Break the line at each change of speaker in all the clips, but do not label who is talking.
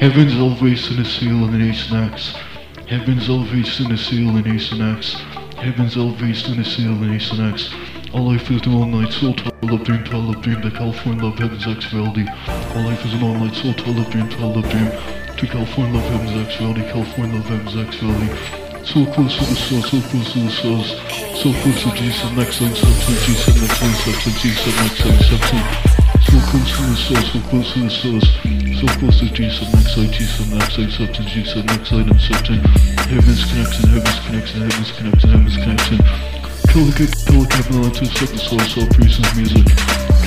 Heaven's elevates in the seal and the snacks. Heaven's elevates in the seal and the snacks. Heaven's elevates in the seal and the snacks. All life is an all-night soul love dream, love dream, the California love heaven's actuality. All life is an all-night soul love dream, love dream, to California love heaven's actuality, California love heaven's actuality. So close to the source, so close to the source, so close to Jesus, next line substance, Jesus, next line substance, Jesus, next line substance. So close to the source, so close to the source, so close to Jesus, next line, Jesus, next line substance, Jesus, next line and substance. Heaven's connection, heaven's connection, heaven's connection, heaven's connection. Calica, Calica, heaven, Atlantis, of the source, all priests music.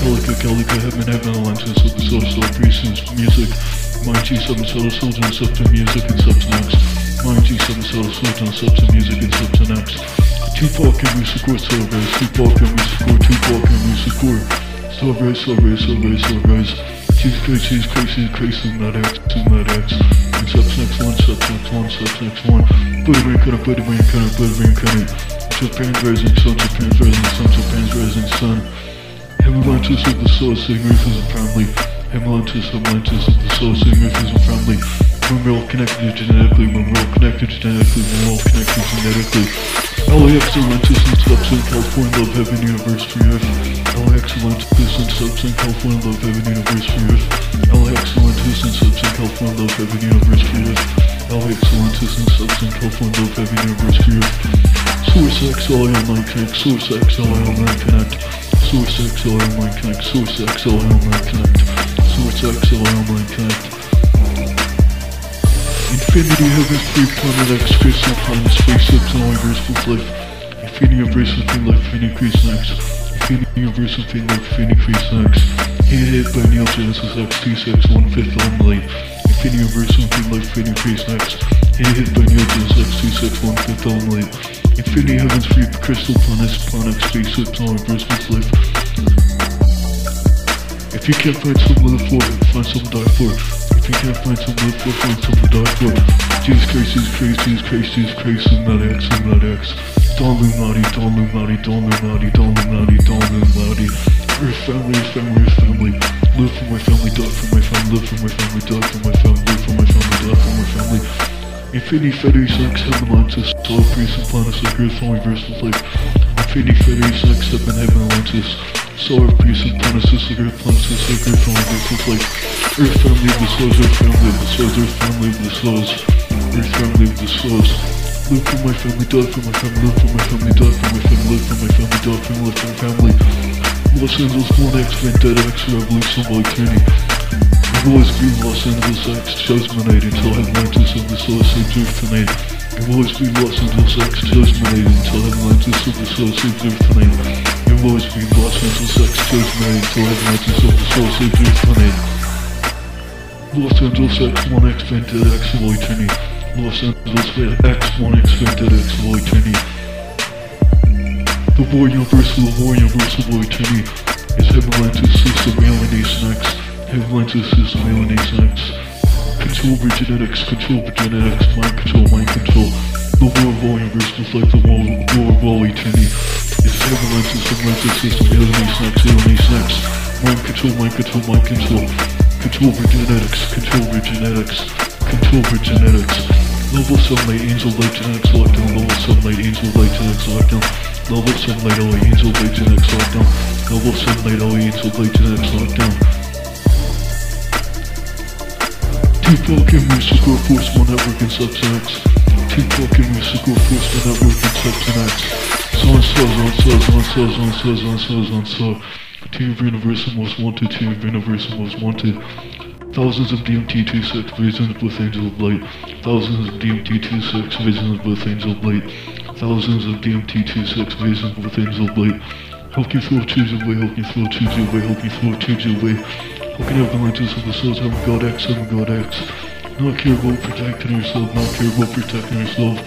Calica, Calica, heaven, heaven, Atlantis, of the source, all priests music. My G7 solar soldier and substance music and substance. My G7 solar soldier and substance music and substance. Tupac and we support Celebrate, Tupac and we support, Tupac and we support. Celebrate, celebrate, celebrate, celebrate. Christ, Jesus Christ, is not X, is not X. And substance one, substance one, substance one. Buddha reincarnate, Buddha reincarnate, Buddha reincarnate. Japan's rising sun, Japan's rising sun, Japan's rising sun. Hemalantis of the soul, saying earth is a family. Hemalantis, Hemalantis of the soul, saying earth is a family. We're all connected genetically, we're all connected genetically, we're all connected genetically. LAX Atlantis and Substance, California, love heaven, free earth. LAX Atlantis and Substance, California, love heaven, free earth. LAX Atlantis and Substance, California, love heaven, free earth. LAX Atlantis and Substance, California, love heaven, free earth. Source X, LA Online Connect, Source X, LA Online Connect. Source X, LA Online Connect, Source X, LA Online Connect. Source X, LA Online Connect. Infinity Heaven's free planet crystal planet, spaceships, and all universal life. Infinity Universe within life, Infinity Increase Next. Infinity Universe within life, Infinity Increase Next. Hit hit by Neil Genesis X26, one fifth only. Infinity Universe within life, Infinity Increase Next. Hit hit by Neil Genesis X26, one fifth only. Infinity Heaven's free crystal planets, planet, spaceships, all universal life. If you can't find something to for, find something to die for. You can't find to live for, find die for. Jesus Christ, Jesus Christ, Jesus Christ, Jesus Christ, Illuminati X, Illuminati X. Don Illuminati, Don Illuminati, Don Illuminati, Don Illuminati, Don Illuminati. Earth family, Earth family, Earth family. Live for my family, die for my family, live for my family, die for my family, live for my family, die for my family. Infinity Federation X, Heaven Atlantis, Solar Priest and Planets like Earth, all universal life. Infinity Federation X, Heaven, Heaven Atlantis. Solar and Planets like Earth, Planets like Earth, all universal life. Earth family of souls, Earth family of souls, Earth family of the. Earth family of the. Live for my family, die for my family, live for my family, die for my family, live for my family, die for my, family, live for my family. Los Angeles, one X, Vendetta X, Revolution. I've always been Los Angeles X, Judgment Night until Atlantis of the Soul saves Earth. I've always been Los Angeles X, Judgment Night until Atlantis of the Soul saves Earth tonight. I've always been Los Angeles X, Judgment Night until Atlantis of the Soul saves Earth tonight. Los Angeles X, 1X, Vendetta X, Volcanic. Los Angeles X, 1X, Vendetta X, Volcanic. The war universal, the war universal Volcanic is Heavenlantis system, alienation X. Heavenlantis system, alienation X. Control over genetics, control over genetics, mind control, mind control. The war of all universals like the war, war of all eternity is Heavenlantis, Heavenlantis system, alienation X, alienation X. Mind control, mind control, mind control. Control over genetics, control over genetics, control over genetics. Level 7 light angel light genetics lockdown, level 7 light angel light genetics lockdown. Level 7 light LA angel light genetics lockdown. Level 7 light LA angel light genetics lockdown. Tupac and Mystical Force One Network and Subsex. Tupac and Mystical Force Network and Subsex. So on so, on so, on so, on so, on so, on so. Team of Universal Most Wanted, Team of Universal Most Wanted. Thousands of DMT-26 visions with Angel of Light. Thousands of DMT-26 visions with Angel of Light. Thousands of DMT-26 visions with Angel of Light. Can you throw choose your way? Can you throw choose your way? Can you throw choose your way? Can you have the lenses of the souls? Have God X, have God X. Not about protecting yourself, not about protecting yourself.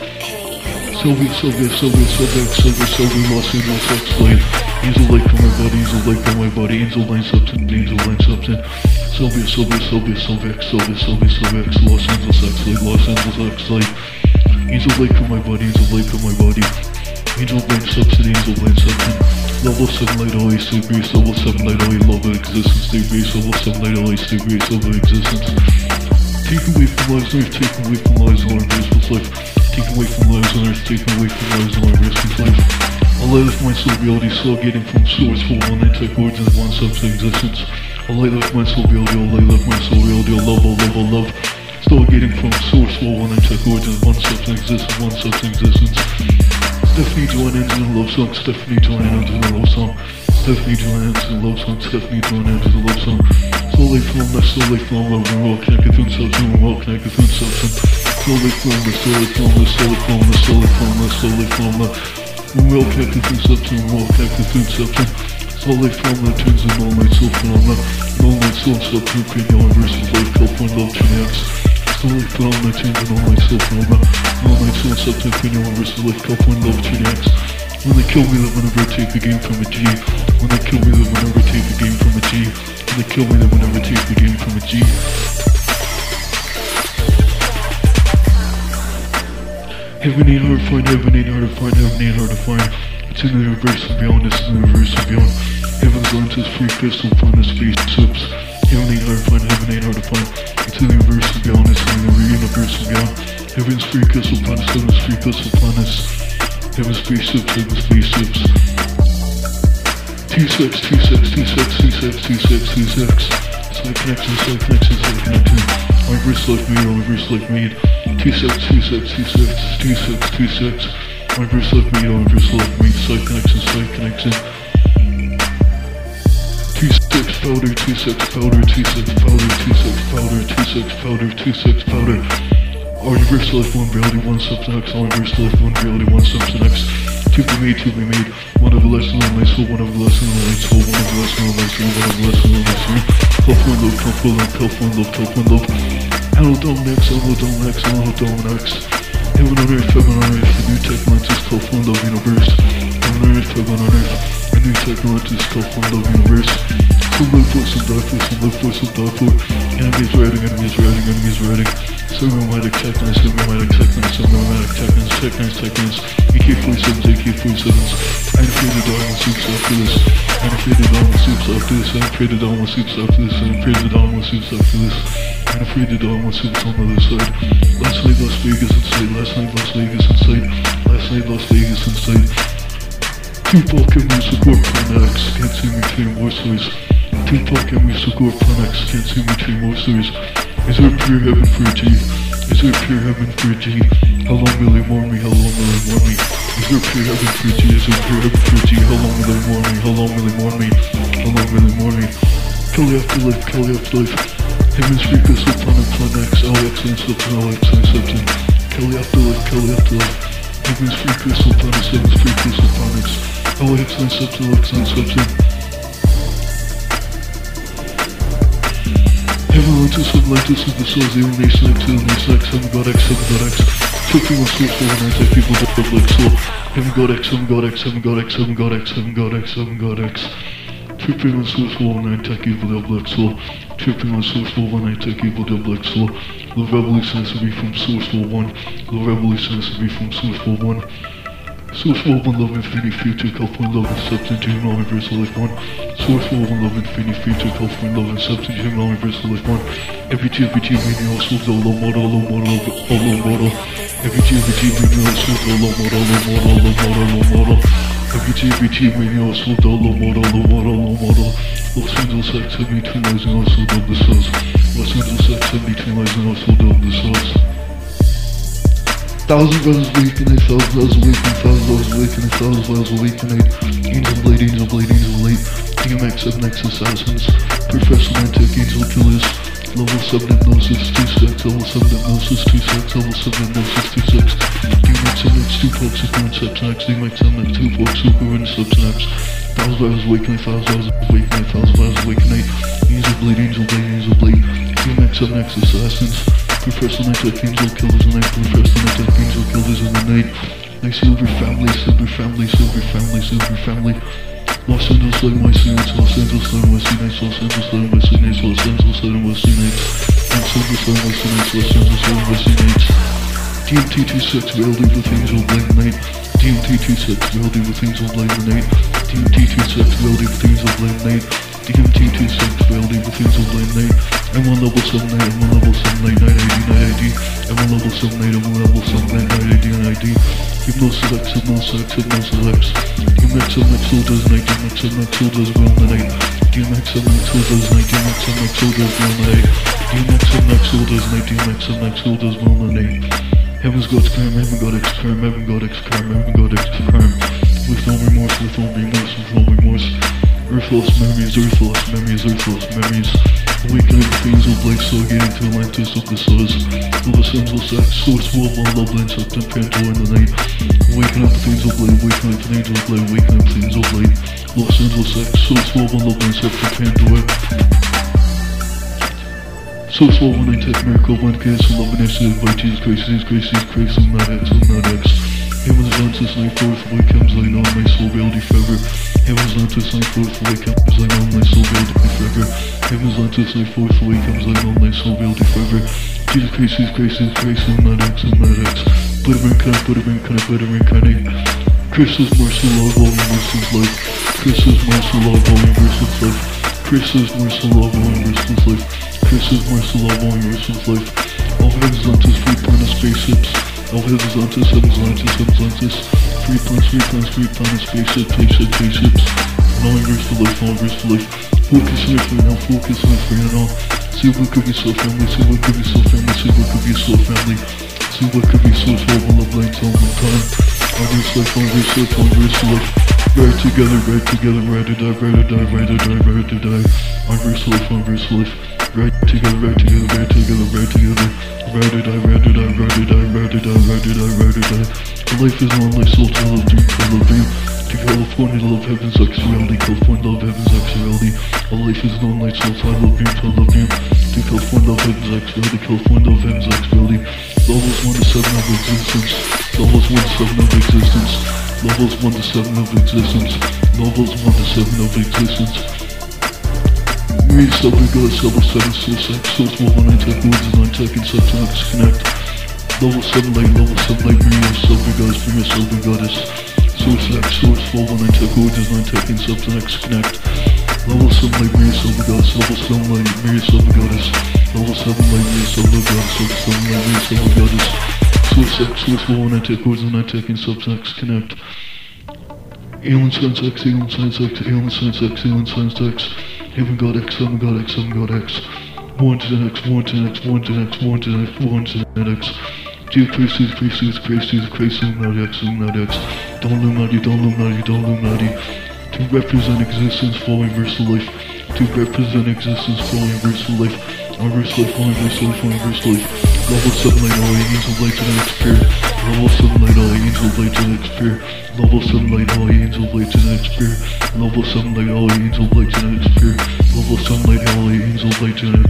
Sylvia, Sylvia, Sylvia, Sylvia, Sylvia, Los Angeles X Light. Angel light from my body, angel light from my body, angel line substance, angel line substance. Sylvia, Sylvia, Sylvia, Sylvia, Sylvia, Sylvia, Sylvia, Los Angeles X Light, Los Angeles X Light. Angel light from my body, angel light from my body. Angel line substance, angel line substance. Level 7 light always stay base, level 7 light always love of existence, stay base, level 7 light always stay base, love existence. Take away from lives on earth, take away from lives on our business life. Take away from lives on earth, take away from lives on our business life. A light of my soul reality, still getting from source, full one intake origins, one substance existence. A light of my soul reality, a light of my soul reality, a love, a love, a love. Still getting from source, full one intake origins, one substance existence, one substance existence. Stephanie Joanne ends in a love song, Stephanie Joanne ends in a love song. Stephanie Joanne ends in a love song, Stephanie Joanne ends in a love song. Slowly flowing, left, slowly flowing, love, we're all connected through substance, we're all connected through substance. Slowly flowing, left, slowly flowing, left, slowly flowing, left, slowly flowing, left, slowly flowing, left. We're all connected through substance, we're all connected through substance. Slowly flowing, left, turns in all night, soul phenomena. All night, soul, substance, creating all versus life, California love, Chinx. Slowly flowing, left, turns in all night, soul phenomena. All night, soul, substance, creating all versus life, California love, Chinx. When they kill me, they will never take a game from a G. When they kill me, they will never take a game from a G. They kill me, they will never take a game from a G. Heaven ain't hard to find, heaven ain't hard to find, heaven ain't hard to find. It's in the universe and beyond, it's in the universe and beyond. Heaven's lenses, free crystal, planet, space, sips. Heaven ain't hard to find, heaven ain't hard to find. It's in the universe and beyond, it's in the universe and beyond. Heaven's free crystal, planets, heaven's free crystal, planets. Heaven's spaceships, heaven's spaceships. Two six, two six, two six, two six, two six, two six. Side connection, side connection, side connection. My wrist like made, my wrist like made. Two six, two six, two six, two six, two six. My wrist like made, my wrist like made. Side connection, side connection. Two six powder, two six powder, two six powder, two six powder, two six powder, two six powder. Our universe life, one reality, one substance. Our universe life, one reality, one substance. To be made, to be made. One of the lessons of my soul, one of the lessons of my soul, one of the lessons of my soul, one of the lessons of my soul. Tough one love, tough one love, tough one love, tough one love. Hello, Dom next, hello, Dom next, hello, Dom next. Heaven on earth, heaven on earth, a new technology tough one love universe. Heaven on earth, heaven on earth, a new technology tough one love universe. Some live for, some die for, some live for, some die for. Enemies riding, enemies riding, enemies riding. Cinematic technics, cinematic technics, cinematic technics, technics, technics. AK-47s, AK-47s. I'm afraid after this. I'm afraid after this. I'm afraid after this. I'm afraid after this. I'm afraid on the other side. Last night Las Vegas inside. Last night Las Vegas inside. Last night Las Vegas inside. Tupac and music or Planex. Can't see me train more stories. And see me train more stories. Is there pure heaven for a G? Is there pure heaven for a G? How long will they warn me? How long will they warn me? Is there pure heaven for a G? Is there pure heaven for a G? How long will they warn me? How long will they warn me? How long will they warn me? Kill afterlife, kill afterlife. Heaven's free crystal planet, planet X, LX, and substance, LX, and substance. Kill the afterlife, kill afterlife. Heaven's free crystal planets, heaven's free crystal planets. LX, and substance, LX, and substance. Heaven Atlantis, Atlantis is the source, only nation X, only sex, heaven god X, heaven god X. Tripping on source, all night, like people double X, so. Heaven god X, heaven god X, heaven god X, heaven god X, heaven god X, heaven god X. Tripping on source, night, tech evil double X, so. Tripping on source, night, tech evil double X, so. The revolution has to be from source, all one. The revolution has to be from source, all one. Source for one love infinity future, California love and substance, human universal life one. Source for one love infinity future, California love and substance, human universal life one. Every G, every G, meaning all all low model, low model, all low model. Every G, meaning all souls, all low model, low model, low model, low model. Every G, meaning all souls, all low model, low model, low model. Los Angeles X, 72 lies and also double the sauce. Los Angeles X, 72 lies and also double the sauce. Thousand brothers awakening, thousand brothers awakening, thousand brothers awakening, thousand brothers awakening. Angel blade, angel blade, angel blade. DMX, 7X assassins. Professor Mantic, angel killers. Level 7 hypnosis, 2 sex. Level 7 hypnosis, 2 sex. Level 7 hypnosis, 2 sex. DMX, 7X, 2 Fox, Super and Subsnax. DMX, 7X, 2 Fox, Super and Subsnax. Thousand awakening, awakening, awakening. Angel blade, angel blade, angel blade. DMX, 7X assassins. Professor Night Angel Killers and Night Professor Night Angel Killers in the night. Like Silver Family, Silver Family, Silver Family, Silver Family. Los Angeles like my scenes, Los Angeles like my scenes, Los Angeles like my scenes, Los Angeles like my scenes, Los Angeles like my scenes, Los Angeles like my scenes. DMT26, we all do the things all blame night. DMT26, we all do the things all blame night. DMT26, we all do the things all blame night. DMT26, we all do the things all blame night. I'm on level 7 night, I'm on level 7 night, 980, 980. I'm on level 7 night, I'm on level 7 night, 980, 980. Hypnoselect, hypnoselect, hypnoselect DMX, MX, soldiers night, DMX, MX, soldiers will night DMX, MX, soldiers night, DMX, MX, soldiers will night DMX, MX, soldiers night, DMX, MX, soldiers will night Heaven's got scram, heaven got excram, heaven got excram, heaven got excram With no remorse, with no remorse, with no remorse. Earth lost memories, earth lost memories, earth lost memories. The fiends of life, so getting to Atlantis of the stars. Of the sons of sex, source world, one love, land, septum, Pandora in the night. Awakening the fiends of light, awakening the fiends of light, awakening the fiends of light. Los Angeles sex, source world, one love, land, septum, Pandora. So slow when I take miracle kids and love and acid by Jesus Christ, Jesus Christ, Jesus Christ, I'm not X, I'm not X. Heaven's Atlantis, night forth, away comes I know my soul reality forever. Heaven's Atlantis, night forth, away comes I know my soul reality forever. Heaven's Atlantis, night forth, away comes I know my soul reality forever. Jesus Christ, Jesus Christ, Jesus Christ, I'm not X, I'm not X. Put him in, can I put him in, can I put him in, can I? Chris's mercy, love, all universal's life. Chris's mercy, love, all universal's life. Chris's mercy, love, all universal's life. Chris's mercy, love, all universal's life. All heavens Atlantis, free planet spaceships. All heavens Atlantis, heavens Atlantis, heavens Atlantis. Free planets, free planets, free planet spaceships, spaceships, spaceships. And all universal life, all universal life. Focus on it right now, focus on it right now. See what could be so family, see what could be so family, see what could be so family. See what could be so small, one love, light, all one time. Universe life, universe life, universe life. Right together, right together, right to die, right to die, right to die, right to die. Universe life, universe life. Right together, right together, right together, right together. To die, right to die, right to die, right to die, right to die, right to die. A life is one life, soul, to love, dream, to love, dream. To California, love, heaven's sex, reality. California, love, heaven's sex, reality. A life is one life, soul, to love, dream, to love, dream. To California, love, heaven's sex, reality. California, love, heaven's sex, reality. Levels 1 to 7 of existence. Levels 1 to 7 of existence. Levels 1 to 7 of existence. Levels 1 to 7 of existence. Read Silver Gods, Level 7 Soul Sex, Source Wolf, 9 Tech, Woods, 9 Tech, and Substance Connect. Level 7 Light, Level 7 Light, Maria, Silver Gods, Maria, Silver Goddess. Source X, Source Wolf, 9 Tech, 9 Tech, and Substance Connect. Level 7 Light, Maria, Silver Goddess, Level 7 Light, Maria, Silver Goddess. Level 7 Light, Maria, Silver Goddess, Level 7 Light, Maria, Silver Goddess. Source X, Source Wolf, 9 Tech, Woods, 9 Tech, and Substance Connect. Alien Science X, Alien Science X, Alien Science X, Alien Science X, Heaven God X, Heaven God X, Heaven God X, one to the X, one to the X, one to the X, one to the X, one to the Jesus Christ, Jesus Christ, Jesus Christ, Illuminati X, Illuminati X, don't Illuminati, don't Illuminati, don't Illuminati. To represent existence, full universal life. To represent existence, full universal life. Universal life, universal life, universal life. Level 7 light, all angels of light to the next pair. Level 7 light, all to the next pair. Level 7 light, all to the next pair. Level 7 light, all to the next pair. Level 7 light, all of light to the.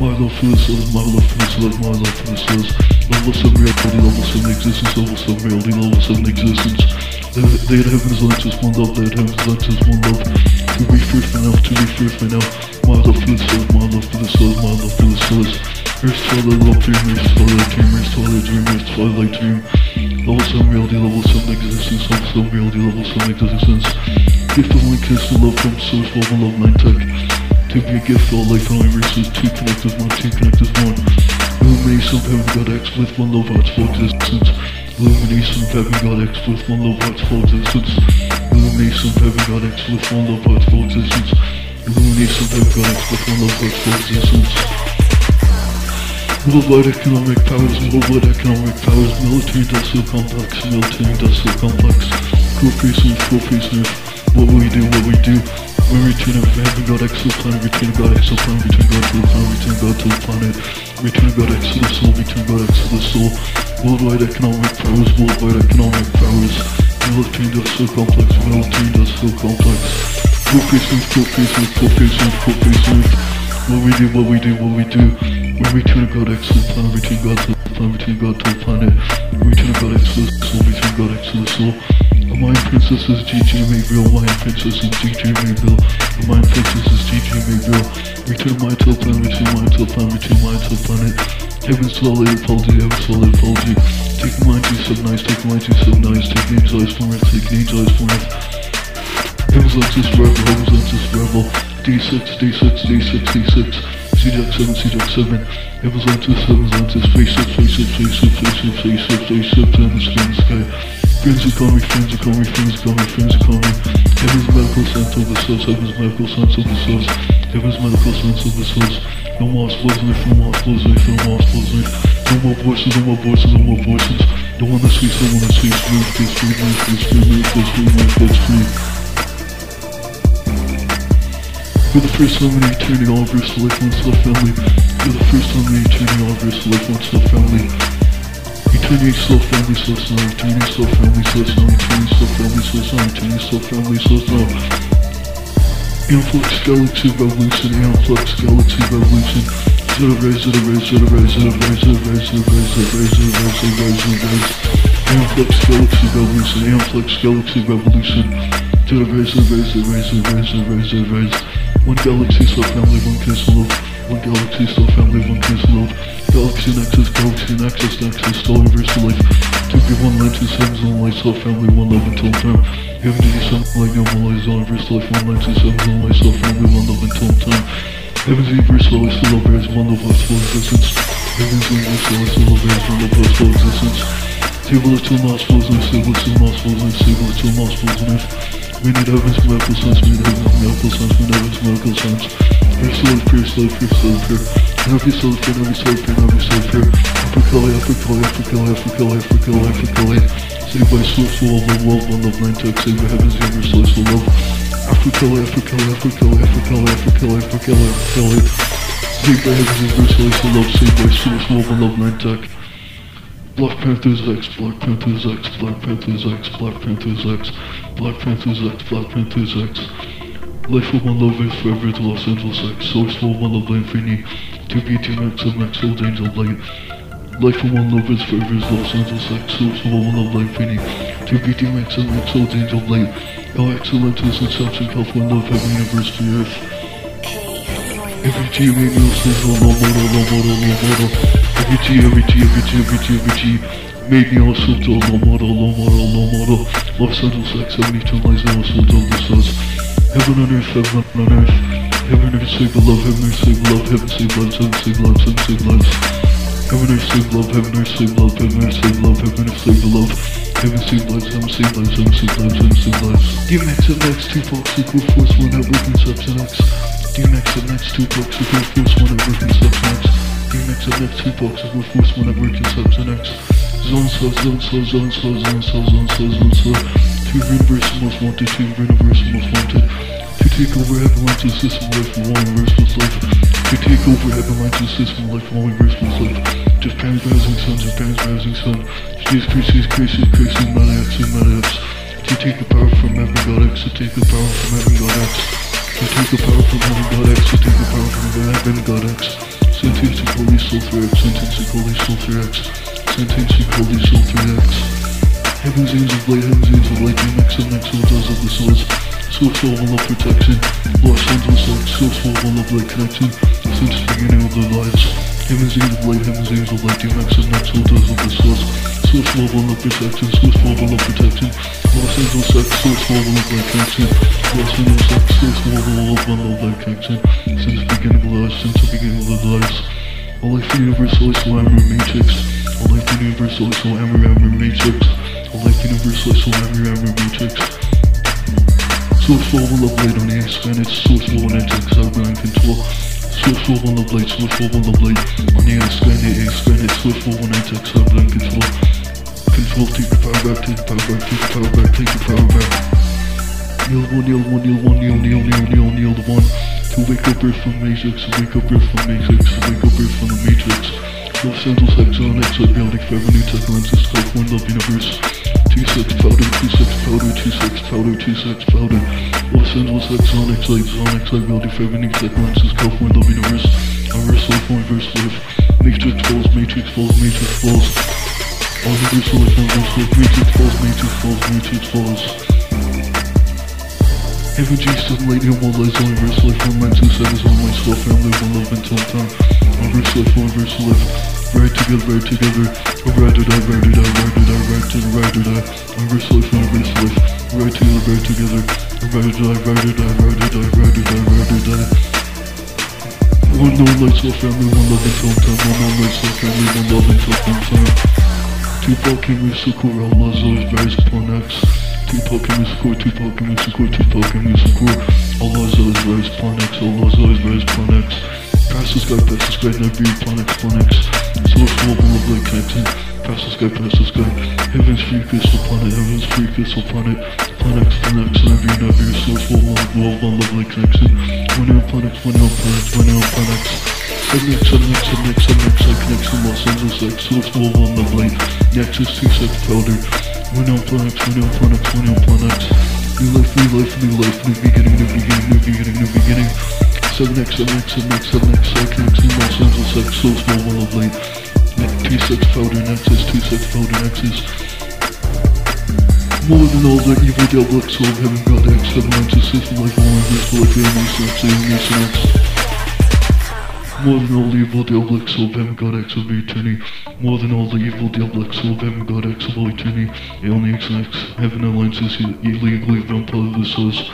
My love for the souls, my love for the souls, my love for the souls. Level 7 reality, level 7 existence, level 7 reality, level 7 existence. They had heaven's light is one love, they had heaven's light is one love. To be free for now, to be free for now. My love for the souls, my love for the love for the souls. Earth's twilight, love dream, Earth's twilight dream. Level 7 reality, level 7 existence, level 7 reality, level 7 existence. Gift of one kiss to love from source, love and love, nine tech. To be a gift, all life all universes, two connected, one, two connected, one. Illumination of heaven, God X with one love, heart's full existence. Illumination of heaven, God X with one love, heart's full existence. Illumination of heaven, God X with one love, heart's full existence. Illumination of God with one heart's existence. Worldwide economic powers, worldwide economic powers, military industrial complex, military industrial complex, corporations, corporations, what we do, what we do. We return of heaven, God X to the planet, return of God X to the planet, return God to the planet, return God to the planet, return God X to the soul, return God X to the soul. Worldwide economic powers, worldwide economic powers, military industrial complex, military industrial complex, corporations, corporations, corporations, corporations. What we do, what we do, what we do. We return God to the planet, return God to the planet, return God to the planet. Return God the soul, return God the soul. A mind princess is GG Mayville, mind princess is GG Mayville. A mind princess is GG Mayville. Return mind to the planet, return mind to the planet, return mind to the planet. Heaven's to all apology, heaven's to apology. Take mind to sub nice, take mind to sub nice, take names eyes from earth, take names eyes from earth. Forever, Heaven's Atlantis forever. D6, D6, D6, D6. CJack 7, CJack 7. Heavens Atlantis, Heavens Atlantis. Face up, face up, face up, face up, face up, face up. To the sky, the sky. Friends economy, friends economy, friends economy, friends economy. Heaven's medical sense of the source, heaven's medical sense of the source. Heaven's medical sense of the source. No more explosions, no more explosions, no more explosions. No more voices, no more voices, no more voices. The one that sweeps, the one that sweeps, move, free, move, gets free, move, gets free, move, gets free. For the first time in eternity, all of us life one self family. For the first time in eternity, all of us life one self family. Eternity self family source now, eternity self family source now, eternity self family source now, eternity self family source now. Influx galaxy revolution, influx galaxy revolution. Zero rise, zero rise, zero rise, zero rise, zero rise, zero rise, zero rise, zero rise, zero rise, zero rise. Influx galaxy revolution, influx galaxy revolution. Zero rise, zero rise, zero rise, zero rise, zero rise, zero rise. One galaxy self family, one kiss love. One galaxy self family, one kiss love. Galaxy Nexus, Galaxy Nexus, Nexus, Star Universal Life. To give one light to seven light, self family, one love until time. Heaven to do something like no more universal life, one light to seven light, self family, one love until time. Heaven's universal life, still love bears, one love us full existence. Heaven's universal life, still love bears, one love us full existence. People are too mouthfuls and civil too mouthfuls and civil too mouthfuls and we need heaven's miracle sense, we need heaven's miracle sense, we need heaven's miracle sense. Every soul is pure, soul is pure, soul is pure. Every soul is pure, every soul is pure, every soul is pure. Africali, Africali, Africali, Africali, Africali, Africali. Saved by soul, soul, love, love, one love, nine tech, save by heaven's younger soul, soul, love. Africali, Africali, Africali, Africali, Africali, Africali, Africali. Saved by heaven's younger soul, soul, love, saved by soul, soul, one love, nine tech. Black Panthers X, Black Panthers X, Black Panthers X, Black Panthers X, Black Panthers X, Black Panthers X. Life of one love is forever to Los Angeles X, source for one love infinity, to be to max of max old angel light. Life of one love is forever is Los Angeles X, source for one love infinity, to be to max of max old angel light. How excellent is in Samson, California, love, heaven, universe, to earth. Every G made me says low model, low model, low model. Every G, every G, every G, every G, every G. Made me also to low model, low model, low model. Los Angeles X, 72 lies now, so to the stars. Heaven on earth, heaven on earth. Heaven on earth, save love, heaven on earth, save love, heaven save lives, heaven save lives, heaven save lives. Heaven on earth, save love, heaven on earth, save love, heaven on earth, save love, heaven on earth, save love. Heaven save lives, heaven save lives, heaven save lives, heaven save lives. DMX and X, two folks, equal force, one network and substance X. DMX and X, two folks, equal force, one network and substance X. DMX and X, two folks, equal force, one network and X. Zone zone zone zone zone zone. Two most wanted, two most wanted. To take over heaven lines of system life one universe life. To take over heaven lines of system life one universe life. Japan's rising sun, Japan's rising sun. Christ, Jesus Christ, Jesus Christ, and Meta X. To take the power from heaven God X, to take the power from heaven God X. To take the power from heaven God X, to take the power from heaven God X. Syntax equal diesel 3x, syntax equal diesel 3x, syntax equal diesel 3x. Heaven's angels light, heaven's angels light, DMX and XO does of the swords. Source for all love protection, Los Angeles like, source for all love like connection, since the beginning of their lives. Dimensions of light, hemispheres of light, DMX is not filters of the source. Source level of perception, source level of protection. Los Angeles sex, source level of attraction. Los Angeles sex, source level of unlove attraction. Since the beginning of life, since the beginning of the lives. all like the universal iso amber matrix. all like the universal iso amber amber matrix. all like the universal iso amber amber matrix. Source level of light on the expanded source level and ethics, I've been control. Source for one love light, source for one love light on the expanded, expanded, source for one antics, outgoing control. Control, take the power back, take the power back, take the power back, take the power back. Kneel one, kneel one, kneel one, kneel, kneel, kneel, kneel, kneel the one. To wake up Earth from Matrix, to wake up Earth from Matrix, to wake up Earth from the Matrix. Los Angeles Exxon, Exxon, building forever, new tech lenses, California love universe two six photo, two six photo, two six photo, two six photo. Los Angeles, sex sonics, like sonics, like melody, feminine, like lenses, California, love, universe, a wrist. I wrist life, my verse live. Matrix falls, matrix falls, matrix falls. All the verse life, my verse life, matrix falls, matrix falls, matrix falls. Heaven G suddenly on all lies, only verse life, one man, two sevens, on myself, family, one love, and time time. My verse life, my verse life. Ride together, ride together. Ride to die, ride to die, ride to die, ride to die, ride to die. One verse life, one verse life. Ride together, ride together. Ride or die, ride or die, ride or die, ride or die, ride or die. One no lights off family, one love until time, one no lights off family, one love until time. Tupac and Musical, Outlaws, always various upon X. Tupac and Musical, Tupac and Musical, Tupac and Musical. Outlaws, always various upon X, Outlaws, always various upon X. Never be upon X, upon X. Source, global, love, like connecting. The sky. Heaven's free crystal planet, heaven's free crystal planet. Planet Planet never be, never be. Source, global, love, love, love, like connection. One on Planet one on Planet one on Planet X. Seven X, seven X, seven X, seven X, I connection, Los Angeles X, Source, global, on the blade. Nexus, two sec powder. One on Planet one on Planet one on Planet. New life, new life, new life, new beginning, new beginning, new beginning, new beginning. 7x, 7x, 7x, 7x, Psychics in Los Angeles X, Soul Small Willow Blade. 2-6 powder Nexus, 2-6 powder Nexus. More than all the evil devil X, soul, heaven, God X, heaven, Nexus, system, life, all invisible, like alien, X, alien, X. More than all the evil devil X, soul, heaven, God X, of eternity. More than all the evil devil X, soul, heaven, God X, of eternity. Alien, X, X, heaven, alliances, illegally, vampire, the source.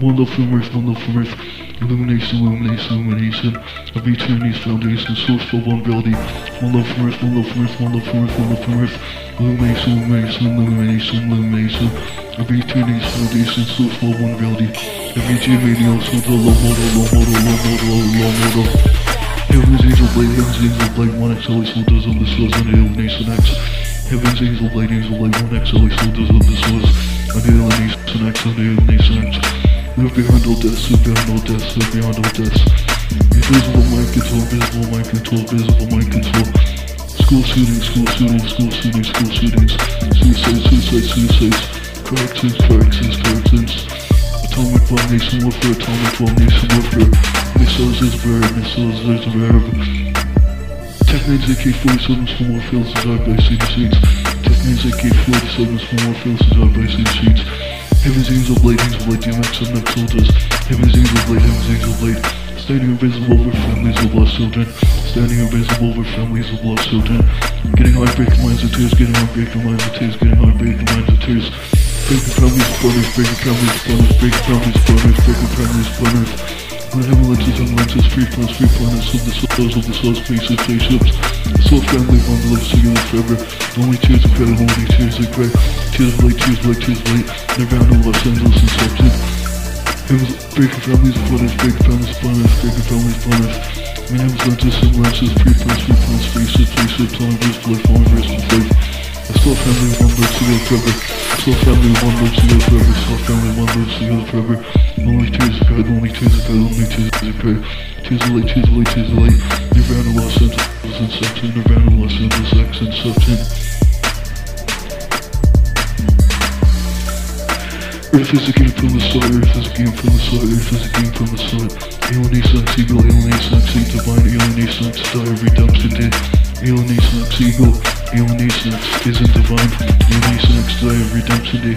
Love one love from earth. Illumination, illumination, illumination of eternity's foundation, source for one reality. Love love one love from earth, one love from earth. Illumination, illumination, illumination, illumination of eternity's foundation, source for one reality. Every G radio, so the low model, low model, low model, low model. Heaven's angel blade, heaven's angel blade, one X, always so does of the source, and illumination X. Heaven's angel blade, angel blade, one X, always so does of the source, and illumination X, and illumination X. Live beyond all deaths, live beyond all deaths, live beyond all deaths. Invisible mind control, visible mind control, visible mind control. School shootings, school shootings, school shootings, school shootings. Suicides, suicides, suicides. Corrections, corrections, corrections. Atomic bomb nation warfare, atomic bomb nation warfare. Missiles is verb, missiles is verb. Techniques AK-47s for more fails desired by city sheets. Techniques AK-47s for more fails desired by city sheets. Heaven's angel blade, angel blade, DMX and next soldiers. Heaven's angel blade, heaven's angel blade. Standing invisible over families of lost children. Standing invisible over families of lost children. Getting heartbreaking minds of tears, getting heartbreaking minds of tears, getting heartbreaking minds of tears. Breaking families earth, breaking families earth, breaking families earth, breaking families upon earth. When heaven lenses and lenses, free planets, free planets of the souls of the souls, spaces, spaceships. Soul family, one lives together forever. Only tears of credit, only tears of cry. Tears of light, tears of light, tears of light. Nirvana, Los Angeles, inception. Heaven's breaking families us, breaking families us, breaking families upon us. When heaven's lenses and lenses, free planets, free planets, spaces, spaceships, all inverse life, all inverse life. A soul family, one lives together forever. A soul family, one lives together forever. A soul family, one lives together forever. Only tears of God, only tears of God, only tears of God. Tears of light, tears of light, tears of light. Nirvana, Los Angeles, inception. Nirvana, Los Angeles, X, inception. Earth is a game from the start, Earth is a game from the start, Earth is a game from the start. Alienation X Eagle, Alienation Eagle, Divine, Alienation X Die, Redemption Day. Alienation Eagle, X isn't divine. Alienation X Die, Redemption Day.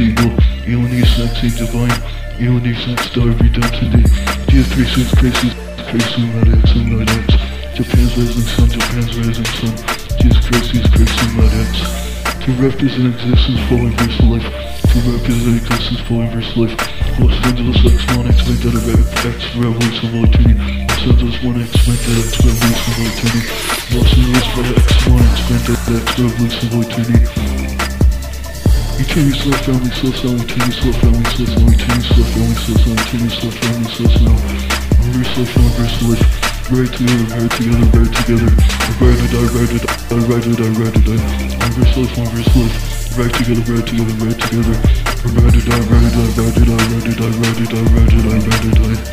Eagle, Alienation X ain't divine. Alienation X Die, Redemption Day. Dear Crisis, Crisis, Crisis, Mad X, Mad X. Japan's rising sun, Japan's rising sun. Jesus Christ, Jesus Christ, Mad X. To represent existence, full inverse life. To represent existence, full inverse life. Los Angeles X, 1X, Vendetta X, Revolution of Eternity. Los Angeles 1X, Vendetta X, Revolution of Eternity. Los Angeles X, 1X, Vendetta X, Revolution of Eternity. Eternity, slow family, slow sound, eternity, slow family, slow sound, eternity, slow family, slow sound, eternity, slow family, slow sound. Reverse life, reverse life. Right together, right together, right together. I ride or die, ride or die, ride or die, ride or die. Reverse life, reverse life. Right together, right together, right together. Ride or die, ride or die, ride or die, ride or die, ride or die, ride or die, ride or die.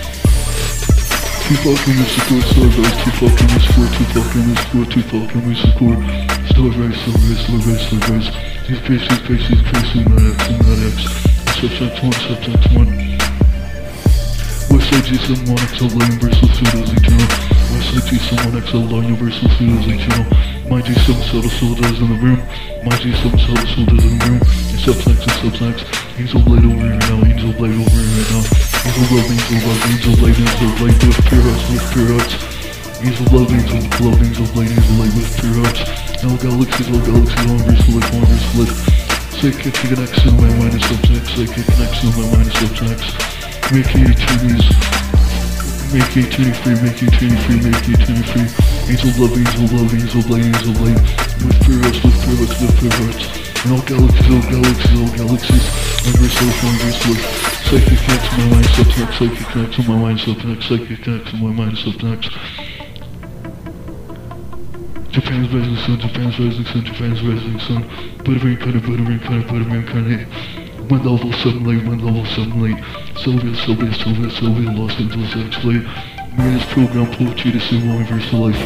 Tupac and Mr. Core, Star Rise, Tupac and Mr. Core, Tupac and Mr. Core, Tupac and Mr. Core. Star Rise, Star Rise, Star Rise, Star Rise. These faces, faces, faces, not X, not X. Subject 1, subject 1. Westside G7 1XL Universal Studios Eternal. Westside G7 1XL Universal Studios Eternal. My G7 Soda Soldiers in the room. My G7 Soda Soldiers in the room. And Subsnax and Subsnax. Angel Blade over here now. Angel Blade over here right now. Angel Love, Angel Love, Angel Blade, Angel Blade with pure hearts, with pure hearts. Angel Love, Angel Love, Angel Blade, Angel Blade with pure hearts. All galaxies, all galaxies, all verse life, all verse life. Psychic connection, my mind is subject. Psychic connection, my mind is Mickey 80s. Mickey 83, Mickey 83, Mickey 83. Angel love, angel love, angel blade, angel blade. With three hearts, with three hearts, with three hearts. And all galaxies, all galaxies, all galaxies. Under self, under self. Psychic connect to my mind, subtext. Psychic connect to my mind, subtext. Psychic connect to my mind, subtext. Japan's rising sun, Japan's rising sun, Japan's rising sun. Buttering cutter, buttering cutter, buttering cutter. One level seven late, one level seven late. Sylvia, Sylvia, Sylvia, Sylvia, Los Angeles X late. Maria's program flow to the same one verse life.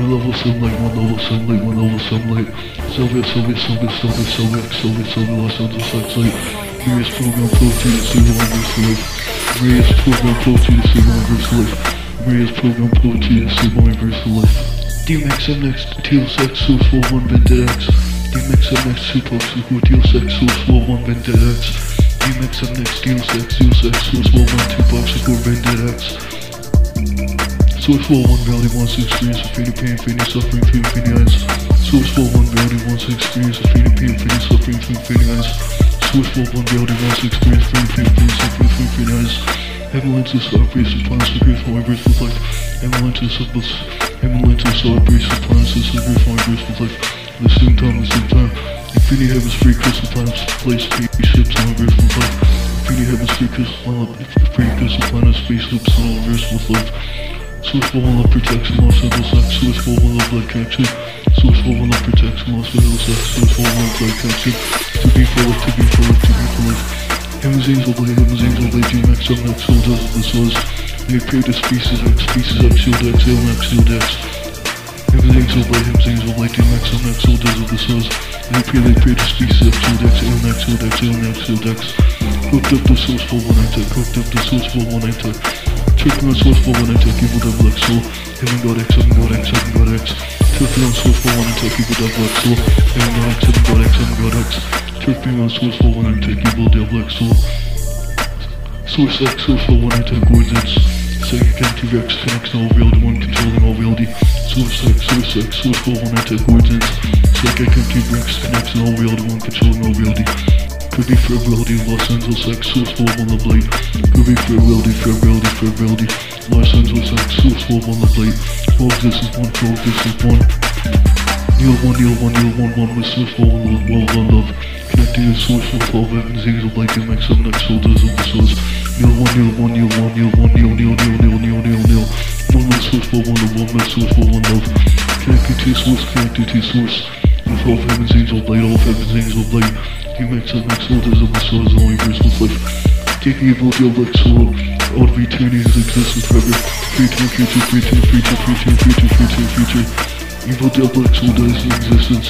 One level seven late, one level seven late, one level seven late. Sylvia, Sylvia, Sylvia, Sylvia, Sylvia, Sylvia, Sylvia, Los Angeles X late. Maria's program flow to the same one verse life. Maria's program flow to the same one verse life. Maria's program flow to the same one verse life. DMX, MX, TLX, 241, Vendetta X. Die Mixer Max Super Super Deal Sex Source War One Vended X Die Mixer Max Deal Sex Deal Sex Source War One Two Box Super Vended X Source War One Reality one six three Experience Infinity Pain Infinity Suffering From Infinity Ends Source War One Reality one six three Experience Infinity Pain Infinity Suffering From Infinity Ends Source War One Reality one six three Experience Infinity Pain Infinity Suffering From Infinity Ends Avalanches are free supplies to grief for every life. Avalanches of us Avalanches are free supplies to grief for every life. The same time, the same time. Infinity heavens, free crystal planets, place spaceships, my verse with life. Infinity heavens, free crystal planets, free crystal planets, spaceships, my verse with life. Source for one love protection, Los Angeles X. Source for one love blood connection. Source for one love protection, Los Angeles X. Source for one love blood connection. To be for life, to be for life, to be for life. Heaven's angel blade, heaven's angel blade, GMX, I'm X, soldiers of the source. They appear to species X, species X, shield X, shield X. Heaven's angel blade, heaven's angel blade, GMX, I'm X, soldiers of the source. They appear, they appear to X, shield X, alien X, shield X, alien X, shield X. Hooked up to source for one I tech, hooked up to source for one I tech. Tripping on source for one I tech, evil devil X, soul. Heaven God X, heaven God X, heaven God X. Tripping on source for one I tech, evil devil X, soul. Heaven God X, heaven God X, heaven God X. Tripping on source for one I tech, evil devil X, soul. Source X, source for one I tech, Say again T-Rex, Phoenix, no reality, one controlling all reality Silver Slick, Silver Slick, on Skull, one anti-coincidence can't T-Rex, Phoenix, no reality, one controlling all reality Could be fair reality, Los Angeles X, Silver Skull, on the blade Could be fair reality, fair reality, fair reality Los Angeles X, Silver Skull, on the blade All existence one, all existence one. Kneel one, kneel one, kneel one, one with Silver Skull, one love, one love. Connecting the source with 12 heavens, angel, like, and make some next soldiers of the source source, connectivity source. With all heaven's angel light, all heaven's angel light. He makes the next orders of the stars and all universe life. Take evil, the elect soul, out of his existence forever. Future, future, future, future, future, future, future, future. Evil, the elect soul dies in existence.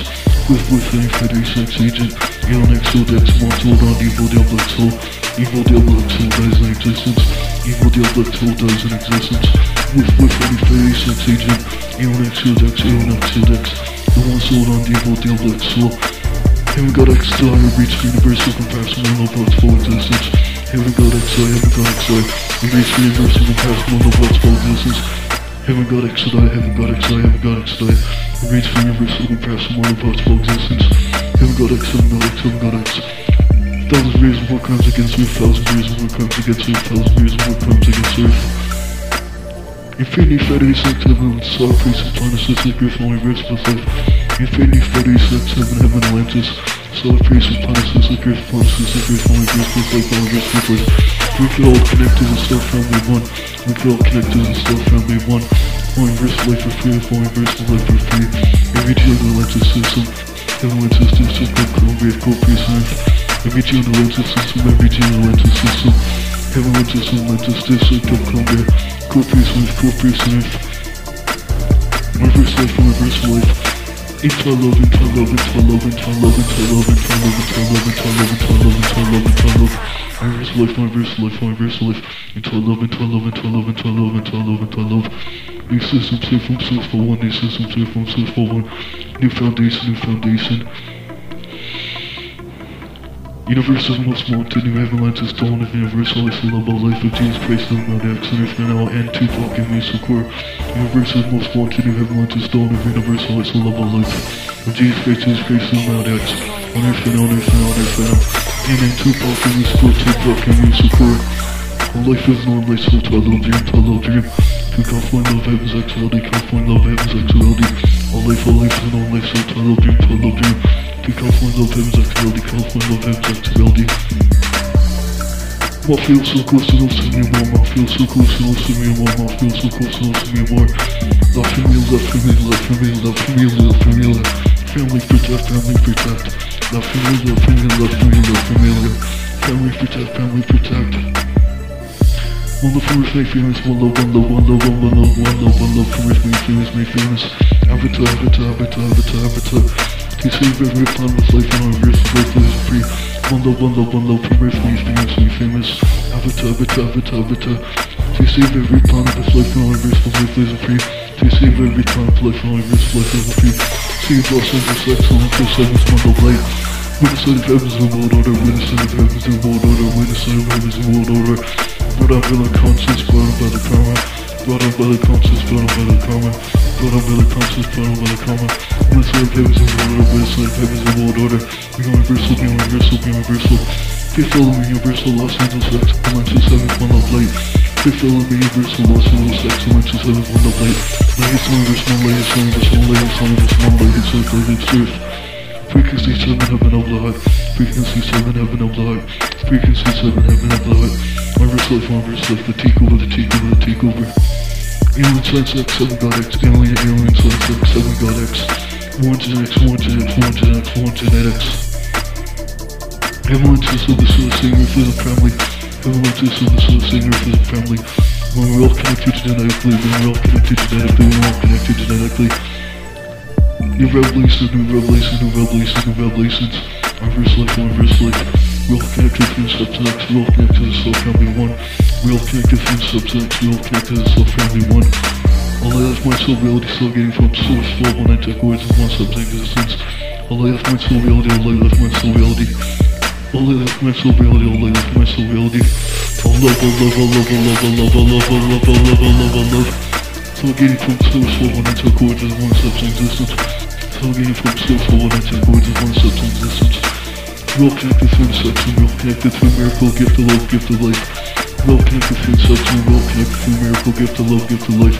With, with, and Federation sex agent. Alien X, Odex, Monsold on evil, the elect soul. Evil Diablo 2 dies in existence. Evil Diablo 2 dies in existence. With with any face, X agent, Aeon X2 Dex, Aeon X2 Dex. The one sold on Evil Diablo 2. Haven't got XI, reached universal comparison, no bots full existence. Haven't got XI, haven't got XI. Reached universal comparison, no bots full existence. Haven't got XI, haven't got XI, haven't got XI. Reached universal comparison, no bots full existence. Haven't got X, haven't got X, haven't got X. Of war crimes against years of war crimes against years of war crimes against earth. Infinity Freddy Sex Heaven, Star Priest, Planet Sister, Griff, only verse with life. Infinity Freddy Sex Heaven, Heaven, Atlantis. Star Priest, Planet Sister, Griff, Planet Sister, only life, only life. We could all connect as a Star Family One. We could all connect as a Star Family One. Only life for free, only life for free. Every G on the Atlantis system. Heaven, Atlantis system, Columbia, Cold Priest, and Earth. Every G on the Atlantis system, every G on the Atlantis system. Heaven, Atlantis, Atlantis, District of Columbia. Cold Priest, and Earth, Cold Priest, and Earth. Reverse life, reverse life. Into love, into love, into love, into love, into love, into love, into love, into love, into love, into love, into love. Reverse life, reverse life, reverse life. Into love, into love, into love, into love, into love, into love. New system safe from source for one, new system safe from source for one. New foundation, new foundation. Universal's most wanted, New Avalanche is stolen of Universal, it's the love of life of Jesus Christ, the Mount X, and for now, and two fucking musical Core. Universal's most wanted, New Avalanche is stolen of Universal, it's the love of life of Jesus Christ, Jesus Christ, the Mount X, on Earth and on Earth and on Earth and And then Tupac and Mesa Core, Tupac and Mesa Core. Life is not life, so it's a little dream, it's a little dream. You can't find love, heaven's XLD, can't love, heaven's XLD. All life, all life, and all life, so it's a little dream, it's a little dream. To California love heaven's actuality, California love heaven's actuality. I feel so close to love to me more, I feel so close to love to me more, I feel so close to love to me more. Love for me, love for me, love for me, love for me, love for me. Family protect, family protect. Love for me, love for me, love for me, love for me. Family protect, family protect. One love for me, famous, one love, one love, one love, one love, one love, one love for me, famous, me famous. Avatar, avatar, avatar, avatar, avatar. Ты sleep every time it's like one of your sleep is free One love, one love, one love from your fleece to your sleep famous Avatar, avatar, avatar, avatar Ты sleep every time it's like one of your life is free Ты sleep every time it's life one of your sleep is free See it lost in this life, so I'm just like this one of light Witness of heavens and world order, witness of heavens and world order, witness of heavens and world order But I feel like conscience, burned by the about power Blood and belly conscious, blood and belly karma Blood and belly conscious, blood and belly karma Let's like papers in world order, let's papers in world order Be universal, be universal, be universal Fifth element universal, Los Angeles, excellence, is one up late universal, Los Angeles, one up late one latest universe, one latest universe, one latest earth, latest earth Frequency 7, heaven of the Frequency 7, heaven of the Frequency 7, heaven of the Universal, One the takeover, the takeover, the takeover Aliens left X, so we got X. Alien, aliens left X, so we got X. One genetics, one genetics, one genetics, one genetics. Everyone says so the source singer for the family. Everyone says so the source singer for the family. When we're all connected genetically, when we're all connected genetically, when we're all connected genetically. New revelations, new revelations, new revelations, new revelations. Our first life, our first life. Substance, we're all connected to the soul family one. Substance, we're all connected to the soul family one. All I have my soul reality still getting from source flow when I take words of one subject existence. All I have my soul reality, all I have my soul reality. All I have my soul reality, all I have my soul reality. All love, all love, all love, all love, all love, all love, all love, all love, all love, all love. Still getting from source flow when I take words of one subject existence. Still getting from source flow when I take words of one subject existence. Connected through inception, we're all through miracle, gift of love, gift of life. Connected through inception, we're all through miracle, gift of love, gift of life.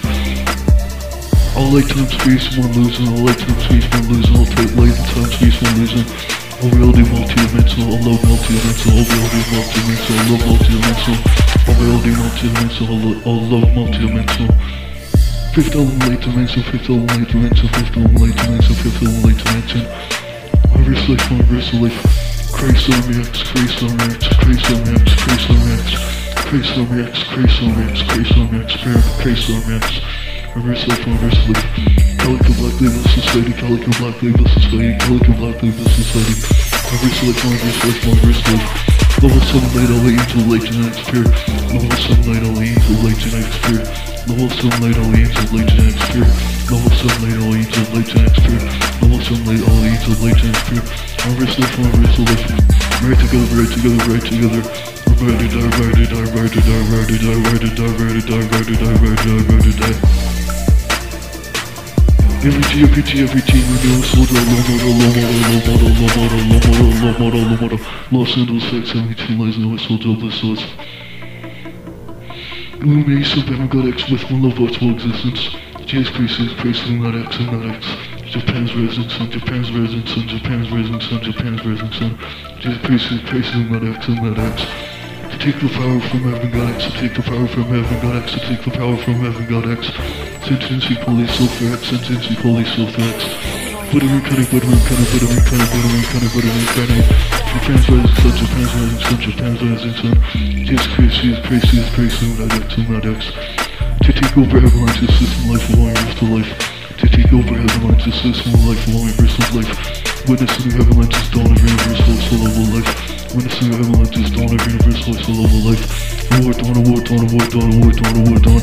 All light time space, one losing, all light time space, one losing, all tight light and time space, one losing. All reality multi-dimensional, all love multi-dimensional, all reality multi-dimensional, all love multi-dimensional. All reality multi-dimensional, all, lo- love multi-dimensional. Fifth element light dimension, fifth element light dimension, fifth element light dimension, fifth element light dimension. Verse life, my life. Crucial mix, crucial mix, crucial mix, crucial mix, crucial mix, crucial mix, crucial mix, crucial mix, reverse loop, reverse loop. Calico black label society, calico black label society, calico black label society. Reverse loop, reverse loop, reverse loop. Level 7 night, I'll aim to late tonight's spirit. Level 7 night, I'll aim to late tonight's spirit. Level 7 light, all angel light genetic spirit. Level 7 light, all angel light genetic spirit. Level 7 light, all light genetic spirit. My verse life, my verse life. Right together, right together, right together. Right to die, right to die, right to die, right to die, right to die, right to die, right to die, right to die, right to die. Every T, every T, every T, renewal, soldier, low model, low model, low model, low model, low model, low model, low model, Los Angeles, X, 17, lies in the soldier, bliss source. Illumination of Ever God X with one love virtual existence. Jesus Christ is in not X and not X. Japan's rising sun, Japan's rising sun, Japan's rising sun, Japan's rising sun. Jesus Christ is in not X and not X. To take the power from heaven God X, to take the power from heaven God X, to take the power from heaven God X. Sentence equally soul for X, sentence equally soul for X. Butter incarnate, butter incarnate, butter incarnate, butter incarnate, butter incarnate. The franchise is such a translating, is such a franchise, is such She's crazy, she's crazy, she's crazy, not X, not X. To take over headlines, it's just life, long, rest of life. To take over headlines, it's just life, long, rest of life. Witnessing headlines is dawn of universal, soul of life. Witnessing headlines is dawn of universal, soul of life. War, dawn, war, dawn, war, dawn, war, dawn, war, dawn.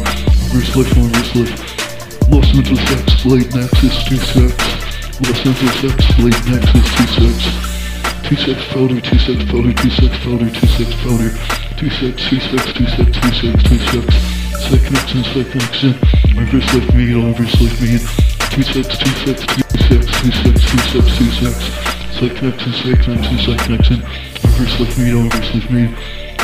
Verse life, long, verse life. Los Angeles X, late Nexus, 2 sex. Los Angeles X, late Nexus, 2 sex two six folder, two six folder, two six folder, two six folder, two six, two six, two six, two six, two six. Slick connection, slick connection. Reverse like me, reverse like me. Two six, two six, two six, two six, two six, two six. Slick connection, slick connection, slick connection. Reverse like me, reverse like me.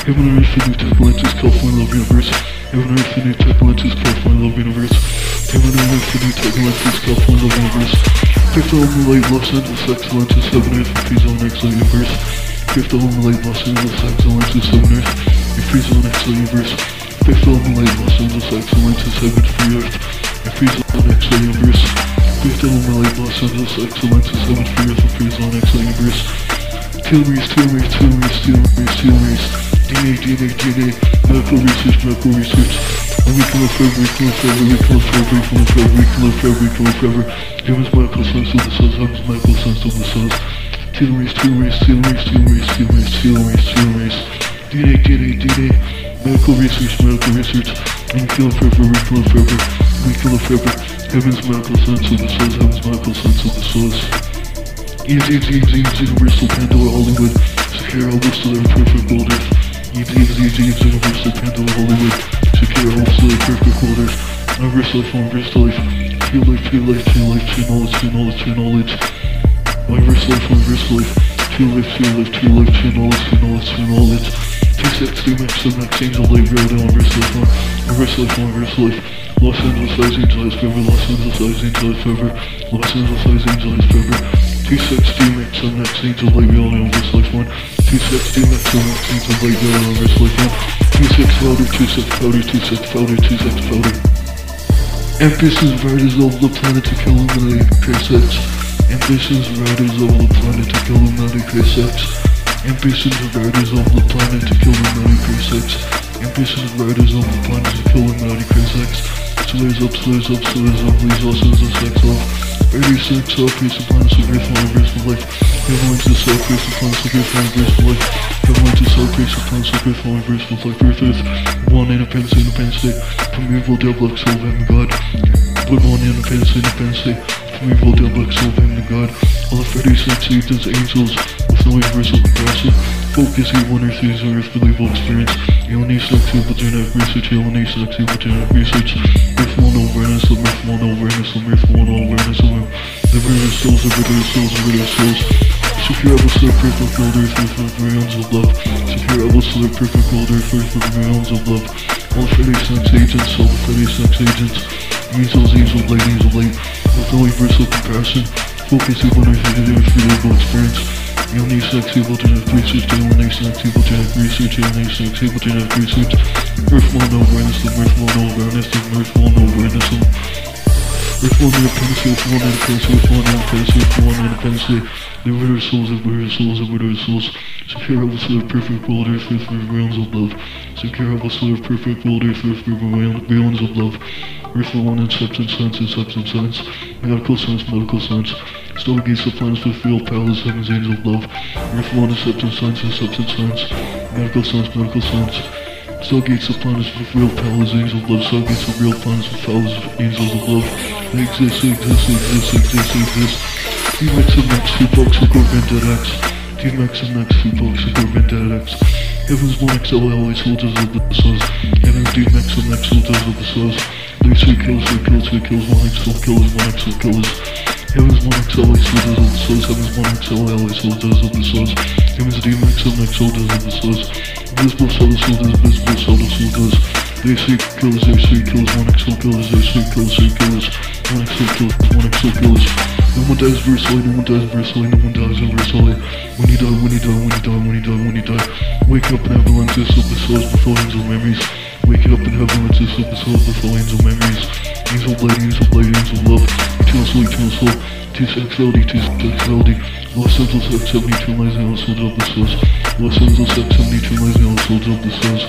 Heaven and earth, the new type of lenses, California love universe. Heaven and earth, the new type of lenses, California love universe. Heaven and earth, new tech lenses, California love universe. Fifth element light, Los Angeles excellence is heaven earth, and freeze on excellent universe. Fifth element light, Los Angeles excellence is heaven earth, and freeze on excellent universe. Fifth element light, Los Angeles excellence is heaven free earth, and freeze on excellent universe. Fifth element light, Los Angeles excellence is heaven free earth, and freeze on excellent universe. Telomeres, telomeres, telomeres, telomeres, telomeres. DNA, DNA, DNA. Medical research, medical research. We can forever, we can forever, we can forever, we can forever, we can forever, we can forever. Heaven's medical science the cells, heaven's medical science the cells. Telomeres, telomeres, telomeres, telomeres, telomeres, telomeres, telomeres. DNA, DNA, DNA. Medical research, medical research. We can forever, we can forever, we can forever. Heaven's medical science the cells, heaven's medical science of the cells. Easy, easy, easy, easy, Universal Pandora Hollywood. Secure almost to their perfect boulders. Easy, easy, easy, easy, Universal Pandora Hollywood. Secure almost to their perfect boulders. Universe life, universe life. Feel life, feel life, feel life, feel knowledge, feel knowledge, feel knowledge. Universe life, universe life. Feel life, feel life, feel life, feel knowledge, feel knowledge, feel knowledge. T6, D-Max, 7X, Angel Light, Road, Universe life, universe life, universe life. Los Angeles Eyes, Angel Eyes, Forever. Los Angeles Eyes, Angel Eyes, Forever. Los Angeles Eyes, Angel Eyes, Forever. T6 D-Max, 7X, Angel Light, Real, Universe Life 1. T6 D-Max, 7X, Angel Light, Real, Universe Life 1. T6 Powder, T6 Powder, T6 Powder, T6 Powder. Ambitions riders of the planet to kill Illuminati Crasex. Ambitions riders of the planet to kill Illuminati Crasex. Ambitions riders of the planet to kill Illuminati Crasex. Ambitions riders of the planet to kill Illuminati Crasex. Slays up, slays up, slays up, also as a sex off. 86 self face of of earth, one verse of life. Heaven to self face of of earth, one verse of life. Heaven to self face of of earth, one verse of life. Earth, earth. One independence, independence day. From evil, devil, soul, and God. Blood one independence, independence day. From evil, devil, like soul, and God. All the 36 agents, angels, with no universal comparison. Focus on earth, use earth, believable experience. Alien sex, evil genetic research, alien sex, evil genetic research. Earth one awareness, of earth one awareness, of earth one awareness, of the river souls, the river souls, the river souls. Secure ever to the perfect world, earth with the realms of love. Secure ever to the perfect world, earth with the realms of love. All the 36 agents, all the 36 agents. Angel light, angel light. With no universal comparison. Focus evil on earth, believable experience. Alien sex, evil genetic research, alien sex, evil genetic research, alien sex, evil genetic research. Earth one awareness, of earth one awareness, of earth one awareness, of Earth one independence, earth one independence, earth one independence, earth one independence. The river souls, the river souls, the river souls. Secure to the perfect world, earth with realms of love. Secure to the perfect world, earth realms of love. Earth one in substance science and substance science. Medical science, medical science. Stargates the planets with real powers, heaven's angel of love. Earth one in substance science and substance science. Medical science, medical science. Stargates the planets with real powers, angels of love. Stargates the real planets with powers, angels of love. They exist, they exist, they exist, they exist, they exist. D-Max and Max, two bucks, a Gorgon Dead X. D-Max and Max, two bucks, a Gorgon Dead X. Heaven's one XL, always soldiers of the stars. Heaven's D-Max and Max, soldiers of the stars. Three kills, three kills, three kills, one XL killers, one XL killers. Heaven's one XL, always soldiers of the stars. Heaven's one XL, always soldiers of the stars. Heaven's D-Max and Max, soldiers of the stars. Visible solar soldiers, visible solar soldiers. They see killers, they see killers, one XL killers, they see killers, three killers. One XL killers, one XL killers. No one dies versely, no one dies versely, no one dies versely. When you die, when you die, when you die, when you die, when you die. Wake up and have lenses of the souls before angel memories. Wake up and have lenses of the souls before angel memories. Angel light, angel light, angel love. Eternal soul, eternal soul. T-sexuality, T-sexuality. Los Angeles X72 lies in souls of the souls. Los Angeles X72 lies in souls of the souls.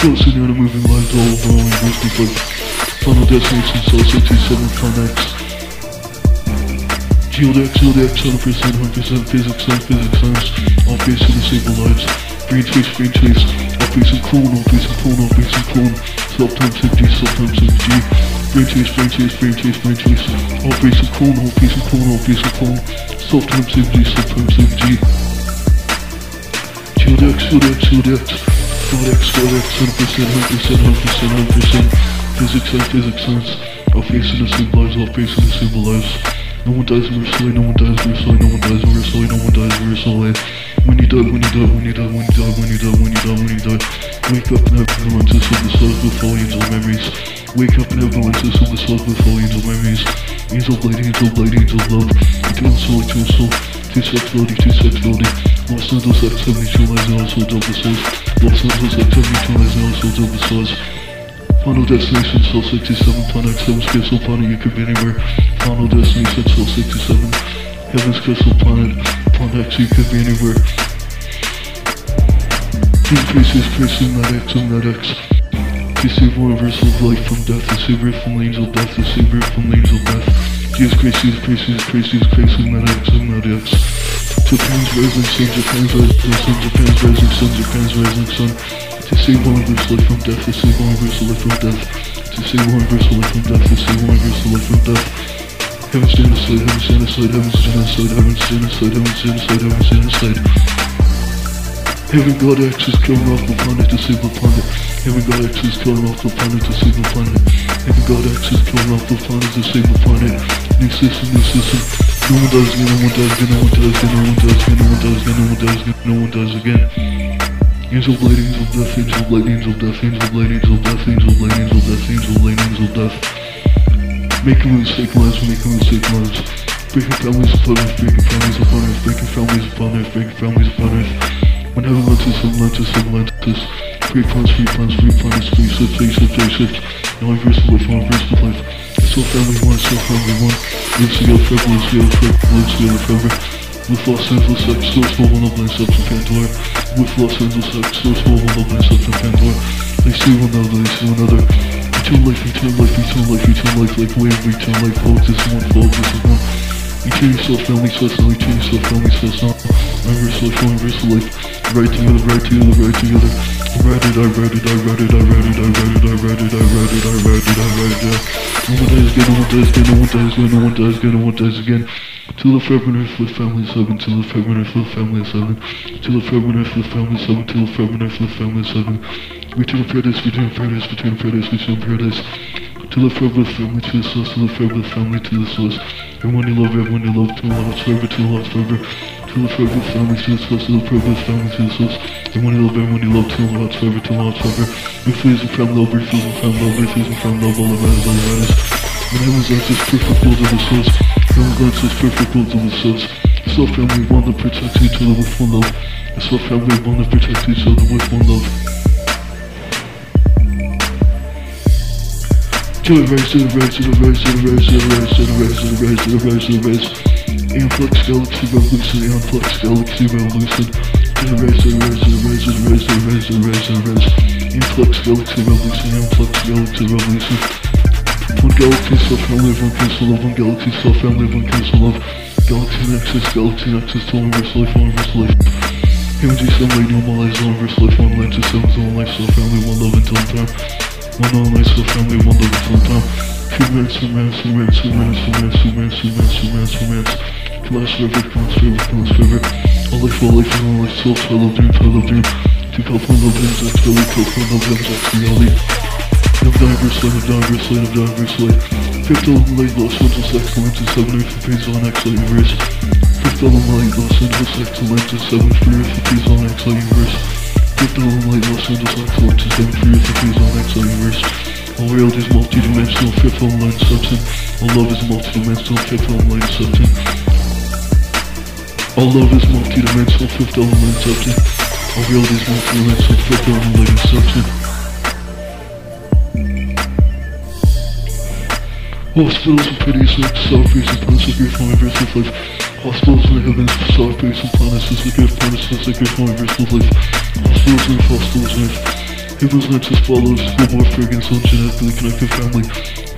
Ghosts in the moving lives all over all universe life. Final destination, Soul 67, Con X. Shield X, Shield X, 100%, 100% physics, science, physics, science. All face in disable lives. Brain chase, brain chase. All face and clone, all face and clone, all face and clone. Self times 50, self times 50G. Brain chase, brain chase, brain chase, brain chase. All face and clone, all face and clone, all face and clone. Self times 50, self times 50G. Shield X, Shield X, Shield X. Shield X, Shield X, 100%, 100%, 100%, 100%. Physics, science, physics, science. All face in lives, all face in disable lives. No one dies mercifully, no one dies mercifully, no one dies mercifully, no one dies mercifully. When you die, when you die, when you die, when you die, when you die, when you die, when you die, wake up and have Atlantis of the stars with volumes of memories. Wake up and have Atlantis of the stars with volumes of memories. Angel blade, angel blade, angel love. Eternal soul, eternal soul. Two sexuality, two sexuality. Los Angeles X 72 lives and also double souls. Los Angeles X 72 lives and also double souls. Final destination, Soul 67, Planet X, Heaven's Crystal Planet, you could be anywhere. Final destination, Soul 67, Heaven's Crystal Planet, Planet X, you could be anywhere. Increases, increasing that X, on that X. Reversal of life from death, deceiver from the angel death, deceiver from the angel death. Jesus Christ, Jesus Christ, Jesus Christ, Jesus Christ, on that X, on that X. Japan's rising sun, Japan's rising sun, Japan's rising sun, Japan's rising sun. Save one verse life from death, to save one verse life from death, to save one verse life from death, to save one verse life from death. Heaven's genocide, heaven's genocide, heaven's genocide, heaven's genocide, heaven's genocide, heaven's genocide. Heaven God X is killing off the planet to save the planet. Heaven God X is killing off the planet to save the planet. Heaven God X is killing off the planet to save the planet. New system, new system. No one does again, no one does again, no one does again, no one does again, no one does again, no one does again, no one does again. Angel blade, angel death, angel blade, angel death, angel blade, angel death, angel blade, angel death, angel blade, angel death. Making mistake lives, making mistake lives. Breaking families upon earth, breaking families upon earth, breaking families upon earth, breaking families upon earth. When heaven Atlantis, Atlantis, Atlantis. Free plans, free plans, free plans, free shift, free shift, free shift. Now reverse the life, now reverse the life. It's all family one, it's all family one. Lives together forever, lives together forever, lives together forever. With Los Angeles X, source for one of blind subs and Pandora. With Los Angeles X, source for one of blind subs and Pandora. They see one another, they see one another. Eternal life, eternal life, eternal life, eternal life, like wave, eternal life, all this is one, all this is one. Eternal yourself, family, source, now eternal yourself, family, source, now. Reverse life, reverse life. Right together, right together, right together. Read it, I read it, I read it, I read it, I read it, I read it, I read it, I read it, I read it, No one dies again, no one dies again, no one dies again, no one dies again, no one dies again. To the forever earth with family seven, to the forever earth with family seven, to the forever earth with family seven, to the forever earth with family seven. Return paradise, return paradise, return paradise, return paradise. To the forever family, to the source, to the forever family, to the source. Everyone you love, everyone you love, to the lost forever, to the lost forever. To the forever family, to the source, to the forever family, to the source. Everyone you love, everyone you love, to the lost forever, to the lost forever. And from love, refuse and from love, refuse and from love, all that matters, all that matters. When heaven's light is perfect gold of the source. Heaven's light is perfect gold of the source. It's all family, one that protects each other with one love. It's all family, one that protects each other with one love. To the race, to the race, to the race, to the race, to the race, to the race, to the race, to the race, to the race. Amplex Galaxy Revolution, Amplex Galaxy Revolution. To the race, to the race, to the race, to the race, to the race, to the race, to Galaxy Revolution, Amplex Galaxy Revolution. Galaxy, so family, one cancel love, one galaxy, so family, one cancel love. Galaxy Nexus, Galaxy Nexus, universe life, universe life. Heaven G, some lady, all my lives, one universe life, one life, to seven's one life, so family, one love until time. One all night, so family, one love until time. Two minutes, two minutes, two minutes, two minutes, two minutes, two minutes, two minutes, two minutes, two minutes. Class forever, class forever, class forever. All life, all life, all life, soul, I love dreams, I love dreams. Two cup, one love dreams, X, really, cup, one love dreams, X, reality. Of diverse light, of diverse light, of diverse light. Fifth element light, Los Angeles excellence, and seven earth appears on X universe. Fifth element light, Los Angeles excellence, and seven free earth appears on X universe. Fifth element light, Los Angeles excellence, and seven free earth appears on X universe. All reality is multidimensional, fifth light substance. All love is multidimensional, fifth light substance. All love is multidimensional, fifth element substance. All reality is multidimensional, fifth element substance. Hospitals and pretty sick, self-raising planets are great for my verse of life. Hospitals and heavens, self-raising planets is a gift, planets is a gift for my verse of life. Hospitals and hospitals and Heaven's meant as follows, no more fragrance on genetically connected family.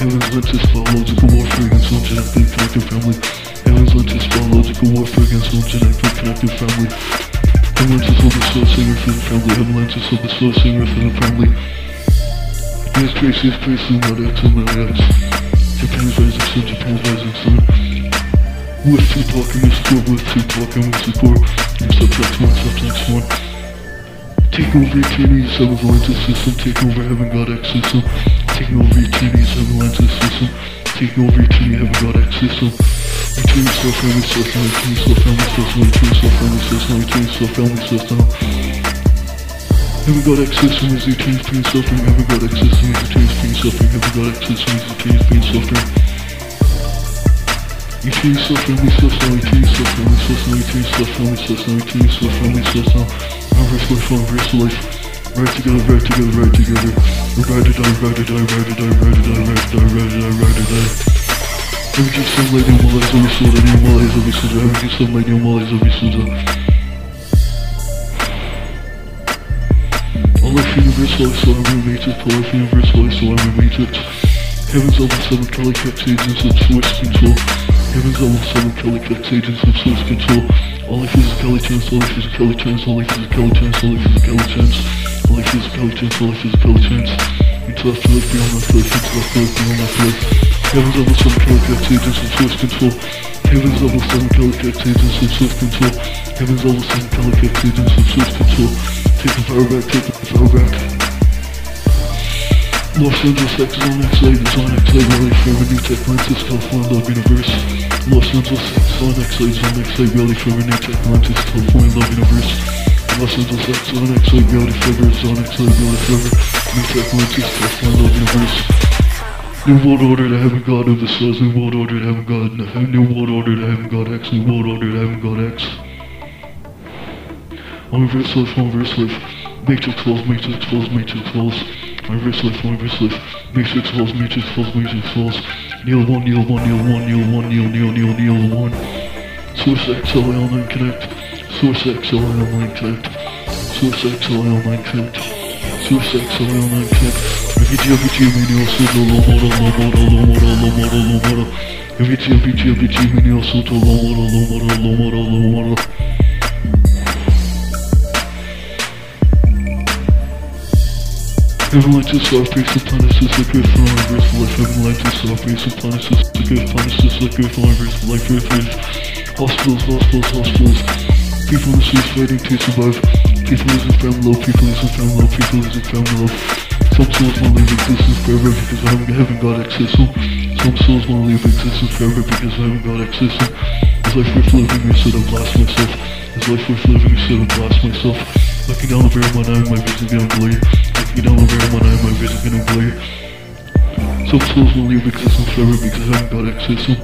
Heaven's meant as follows, no more fragrance on genetically connected family. Heaven's meant as follows, no more fragrance on genetically connected family. Heaven's is all the soul singer for the family. Heaven's is all the soul singer for the family. Yes, Grace is praise, not out to my eyes. Japan's rising soon, Japan's rising soon. We're too talking, we support, we're too talking, we support. Subtext one, subtext one. Take over Eternity's avalanche system, take over Heaven God X system. Take over Eternity's avalanche system, take over Eternity Heaven God X system. Return yourself, family system, return yourself, family system, return yourself, family system, return yourself, family system. God X system is the team's pain suffering, God X system is the team's pain suffering, God X system is the team's pain suffering. ET so family system, ET so family system, ET so family system, ET so family system. Reverse life, reverse life. Right together, right together, right together. Ride to die, ride to die, ride to die, ride to die, ride to die, ride to die, ride to die. Every keep sunlight in my eyes, every soda, in my eyes, every soda, every keep sunlight in my eyes, every soda. All life universe life, so I'm matrix, all life universe life, so I'm matrix. Heaven's level 7 Calicut agents of source control. Heaven's level 7 Calicut agents of source control. All life is a Kelly chance, all life is a Kelly chance, all life is a Kelly chance, all life is a Kelly chance. All life is a Kelly chance, all life is a Kelly chance. Into afterlife, beyond afterlife, into afterlife, beyond afterlife. Heaven's level 7 Calicut agents of source control. Heaven's level 7 Calicut agents of source control. Heaven's level 7 Calicut agents of source control. The take the power back. Los Angeles X is on X-Ray, it's on X-Ray, ready for a new Techlantis, California Love Universe. Los Angeles X is on X-Ray, it's on X-Ray, ready for a new Techlantis, California Love Universe. Los Angeles X is on X-Ray, reality forever, on reality forever, new Techlantis, California Love Universe. New world order to heaven god of the stars, new world order to heaven god, new world order to heaven god X, new world order to heaven god X. On reverse life, on reverse life. Matrix falls, matrix falls, matrix falls. On reverse life, on reverse life. Matrix falls, matrix falls, matrix falls. Kneel one, kneel one, kneel one, kneel one, kneel, kneel, kneel, kneel one. Source XL online connect. Source XL online connect. Source XL online connect. Source XL online connect. VG, VG, mini also low model, low model, low model, low model, low model. VG, VG, VG, mini also low model, low model, low model, low model. Light to soft face of planets is the good for life. Heaven light to soft face of planets is the good planets is the good for reverse life. Earth is hospitals, hospitals, hospitals. People in the streets fighting to survive. People losing family love, people losing family love, people losing family love. Some souls want to leave existence forever because I haven't, haven't got access to Some souls want to leave existence forever because I haven't got access to Is life worth living or should I blast myself? Is life worth living or should I blast myself? Looking down barrel of my eye, my vision getting blurry. Down the barrel of my eye, my vision getting blurry. Some souls will leave existence forever because I haven't got access to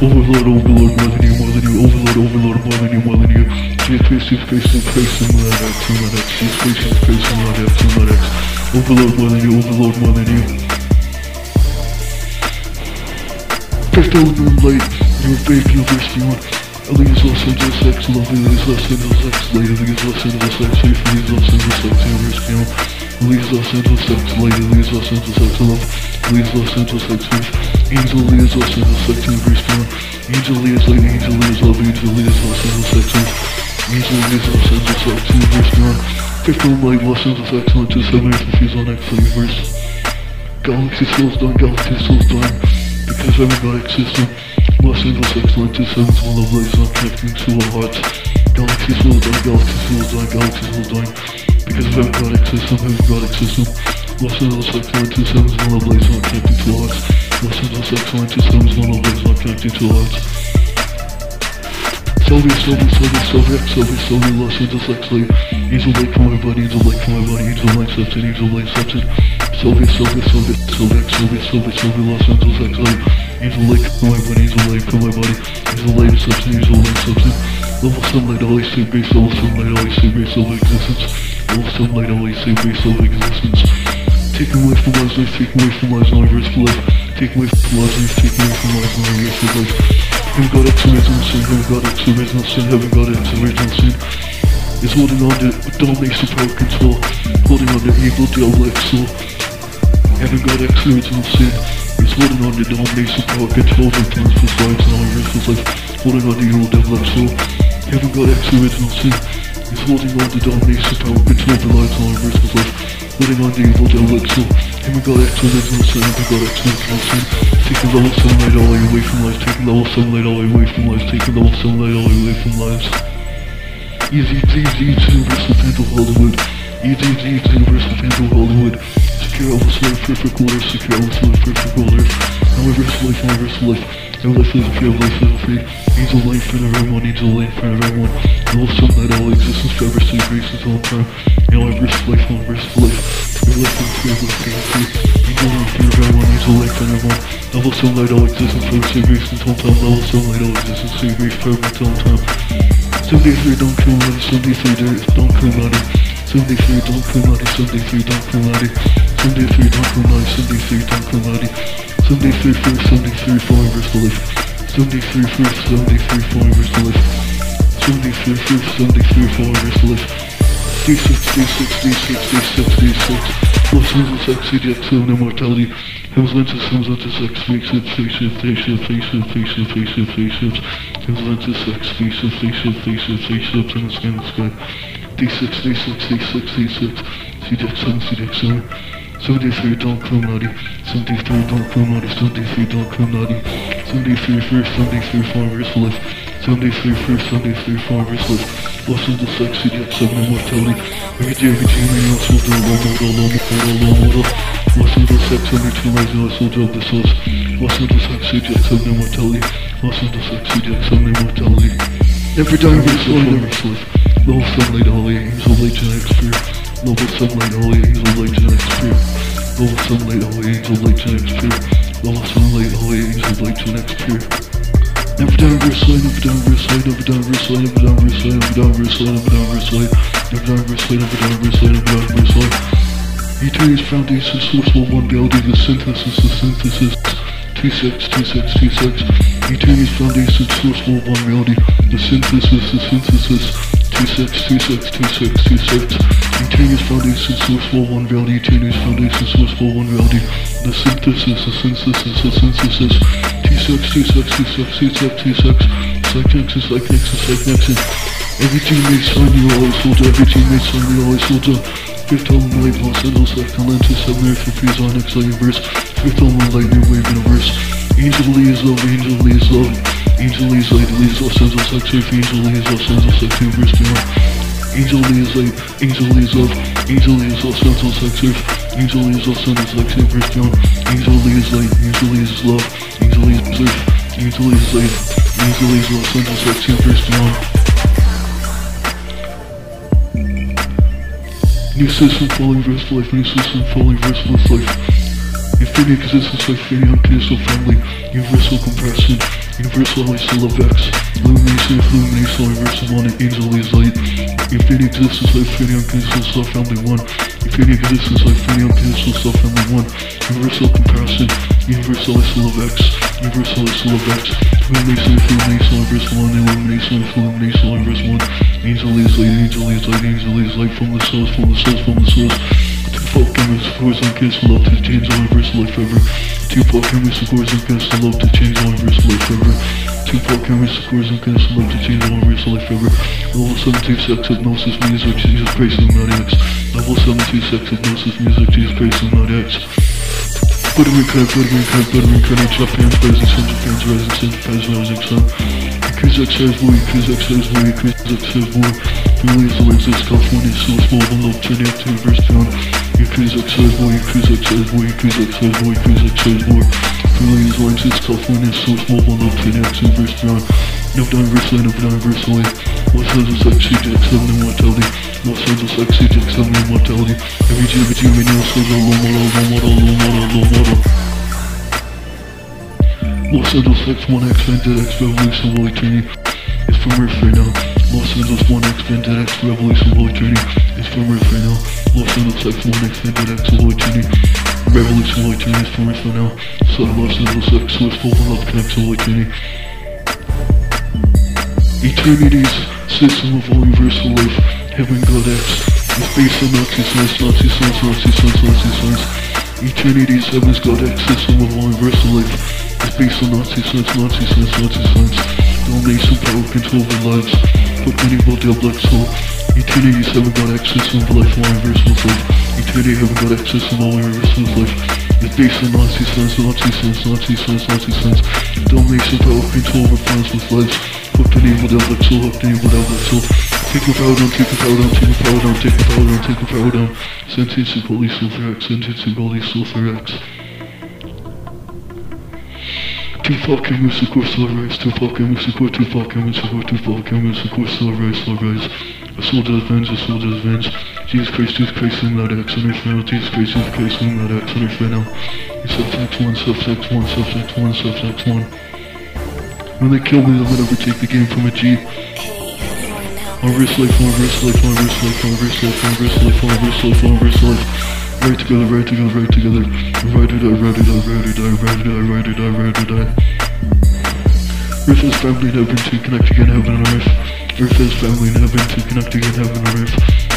Overload, overload, more than you, more than you, overload, overload, more than you, more than you. Face, face, face, and let X, let X, face, face, and let X, let X. Overload more than you, overload more than you. Fifth element light, your faith, university one. Elise Los Angeles X, love Elise Los Angeles X, light Elise Los Angeles X, faith, Elise Los Angeles X, university one. Elise Los Angeles X, light Elise Los Angeles X, love Elise Los Angeles X, faith. Angel Elise Los Angeles X, university one. Angel Elise light, Angel Elise love, Angel Elise Los Angeles X, faith. Angel Elise Los Angeles X, university one. Fifth element light, Los Angeles to seven earth fuse on X, universe. Galaxy souls done, galaxy souls done. Because I haven't got X system. Los Angeles to seven small love lights not connecting to our hearts. Galaxy souls done, galaxy souls done, galaxy souls done. Because got X system, X system. Los Angeles excellent to seven small love lights not connecting to hearts. Los Angeles excellent to seven small love lights not connecting to our hearts. Sylvia, Sylvia, Sylvia, Sylvia, Sylvia, Sylvia, Los Angeles excellent. Angel light for my body, angel light for my body, angel light substance, angel light substance. Sylvia, Sylvia, Sylvia, Sylvia, Sylvia, Sylvia, Sylvia, Los Angeles excellent. Angel light for my body, angel light for my body, angel light substance, angel light substance. Level sunlight, always stay base, level sunlight, always base, level existence. Level sunlight, always stay base, level existence. Taking away from lives, life, taking away from lives, reverse for life. Taking away from lives, life, taking away from lives, not reverse for life. Haven't got X original sin, haven't got X original sin, haven't got X original sin. Is holding on to domination, power, control, holding on to evil, devil, soul. Haven't got X original sin. Is holding on to domination, power, control, victims, for lives, not reverse for life. Holding on to evil, devil, soul. Haven't got X original sin. Is holding on to domination, power, control, for lives, not reverse for life. Holding on to evil, devil, X soul. Haven't got X original sin, haven't got X original sin. Taking level 7 light all the way away from lives, taking level 7 light all the way away from lives, taking level 7 light all the way away from lives. Easy, easy, easy, universal phantom Hollywood. Easy, easy, easy, universal phantom Hollywood. Secure Elvis life, perfect order, secure Elvis life, perfect I'm a restless, I'm restless. I'm restless, pure life is free. Needs a life for everyone, needs a life for everyone. I'll some that all existence forever, so graces all time. Now I'm restless, I'm restless. Pure life is pure life, game free. Needs a life for everyone, needs a life for everyone. I love some that all existence forever, so graces all time. I love some that all existence, so graces forever, all time. Some days they don't feel money, some days don't feel money. Some days they don't feel money, some days they don't feel money. Some days they don't feel money, some days they don't feel money. 73 first, 73 falling verse delicious. 73 first, 73 falling verse delicious. 73 first, 73 falling verse delicious. D60, 60, 60, 66. Lost movements, XCDX, 7 immortality. Hems lenses, hems lenses, X, spaceships, spaceships, spaceships, spaceships, spaceships, spaceships, spaceships. Hems lenses, X, spaceships, spaceships, spaceships, spaceships, in the sky, in the sky. D6, D6, D6, D6. CDX7, CDX7. Sunday free don't come naughty. Sunday free don't come naughty. Sunday free don't come naughty. Sunday free first. Sunday free farmers life. Sunday free first. Sunday free farmers life. Lost in the sex, city of seven immortality. Every day, every day, my ass will do a long, long, long, long, long, long, Lost in the sex, every two nights, I sold out the sauce. Lost of the sex, idiot, seven immortality. Lost in the sex, city of seven immortality. Every time, every soul, every life. The whole family, the late to next year. Noble sunlight, holy angel, light genetic spirit. Noble sunlight, holy angel, light genetic spirit. Noble sunlight, holy angel, light genetic spirit. Never down verse light, never down verse light, never down verse light, never down verse light, never down verse light, never down verse light, never down verse light, never down verse light, never down verse light. Eternity's foundation, source of one reality, the synthesis, the synthesis. T6, T6, T6. Eternity's foundation, source of one reality, the synthesis, the synthesis. T6, T6, T6, T6. Eternity's foundation, source for one reality. Eternity's foundation, source for one reality. The synthesis, the synthesis, the synthesis. T6, T6, T6, T6, T6. Psychnexus, Psychnexus, Psychnexus. Every teammate sign you always soldier. Every teammate sign you always soldier. Fifth element light, Los Angeles, Atlantis, Seven Earth, Freeze on X Universe. Fifth element light, New Wave Universe. Angel is love, Angel is love. Angel is like, Lisa says it's like safe, Angel is like, says it's like favorite skin. Angel is like, Angel is like, Angel is like, says it's like safe, Angel is like, says it's like favorite skin. Angel is like, Angel is love, Angel is safe, Angel is like, Angel is like, says it's like favorite skin. New system falling verse life, new system falling verse life. Infinite existence like free unconditional family, universal compassion universal isolation of X, illumination, illumination, universal one, angel is light. Infinity existence life, infinity unconditional self family one. Infinity existence life, infinity unconditional self family one. Universal compression, universal isolation of X, universal isolation of X. Illumination, illumination, universal one, illumination, illumination, universal one. Angel is light, angel is light, angel is light from the source, from the source, from the source. Two folk chemists, of course, I love to change the universe life ever. Tupac and Mr. Scores and Guns, I love to change my wrist life forever. Tupac and Mr. Scores and Guns, I love to change my wrist life forever. Level 72 sex hypnosis music, Jesus Christ, I'm not X. Level 72 sex hypnosis music, Jesus Christ, I'm not X. Buttering crab, buttering crab, buttering crab, Japan's rising sun, Japan's rising sun, Japan's rising sun. Increase X size boy, increase X size boy, increase X size boy. Release the exist, California, source, mobile, love, turn it to reverse beyond. Yakuza X has war, Yakuza X has war, Yakuza X has war, Yakuza X has war. Release the exist, California, source, mobile, love, turn it to reverse beyond. No diverse line, no diverse line. Los Angeles X, CJX, 7 immortality. Los Angeles X, CJX, 7 immortality. Every G, every G, every nail, so low model, low model, low model, low model. Los Angeles X, 1X, Vendetta X, Revolution, Holy Trinity. It's from Earth right now. Los Angeles 1X, Vendetta X, Revolution, Holy Trinity. It's from Earth right now. Los Angeles X, 1X, Vendetta X, Holy Trinity. Revolution, Holy Trinity is from Earth right now. So Los Angeles X, Source, Full Love, Connects, Holy Trinity. Eternity's system of all universal life, heaven God X, is based on Nazi science, Nazi science, Nazi science, Nazi science. Eternity's heaven's God X system of all universal life is based on Nazi science, Nazi science, Nazi science. Donation power control the lives. But many will deal black soul. Eternities haven't got access to the life of my universe of life Eternity haven't got access on all universe of life. It's based on Nazi science, Nazi science, Nazi science, Nazi science. Domination power control the plans with lives. But many will deal black soul, but many will deal black soul. Take the power down, take the power down, take the power down, take the power down, take the power down. Sentence and police will thrax, sentence and police will thrax Tupac and Musicore, slow rise, Tupac and Musicore, Tupac and Musicore, Tupac and Musicore, slow rise, slow rise. A soldier's venge, a soldier's venge. Jesus Christ, Jesus Christ, swing that X on earth now. Jesus Christ, Jesus Christ, swing that X on earth right now. Subtext 1, subtext 1, subtext 1, subtext 1. When they kill me, they'll never take the game from a G. On wrist life, on wrist life, on wrist life, on wrist life, on wrist life, on wrist life, on wrist life. Right together, right together, right together. Ride or die, ride or die, ride or die, ride or die, ride die, ride or die. Earth is family in heaven to connect again, heaven and earth. Earth is family in heaven to connect again, heaven and earth.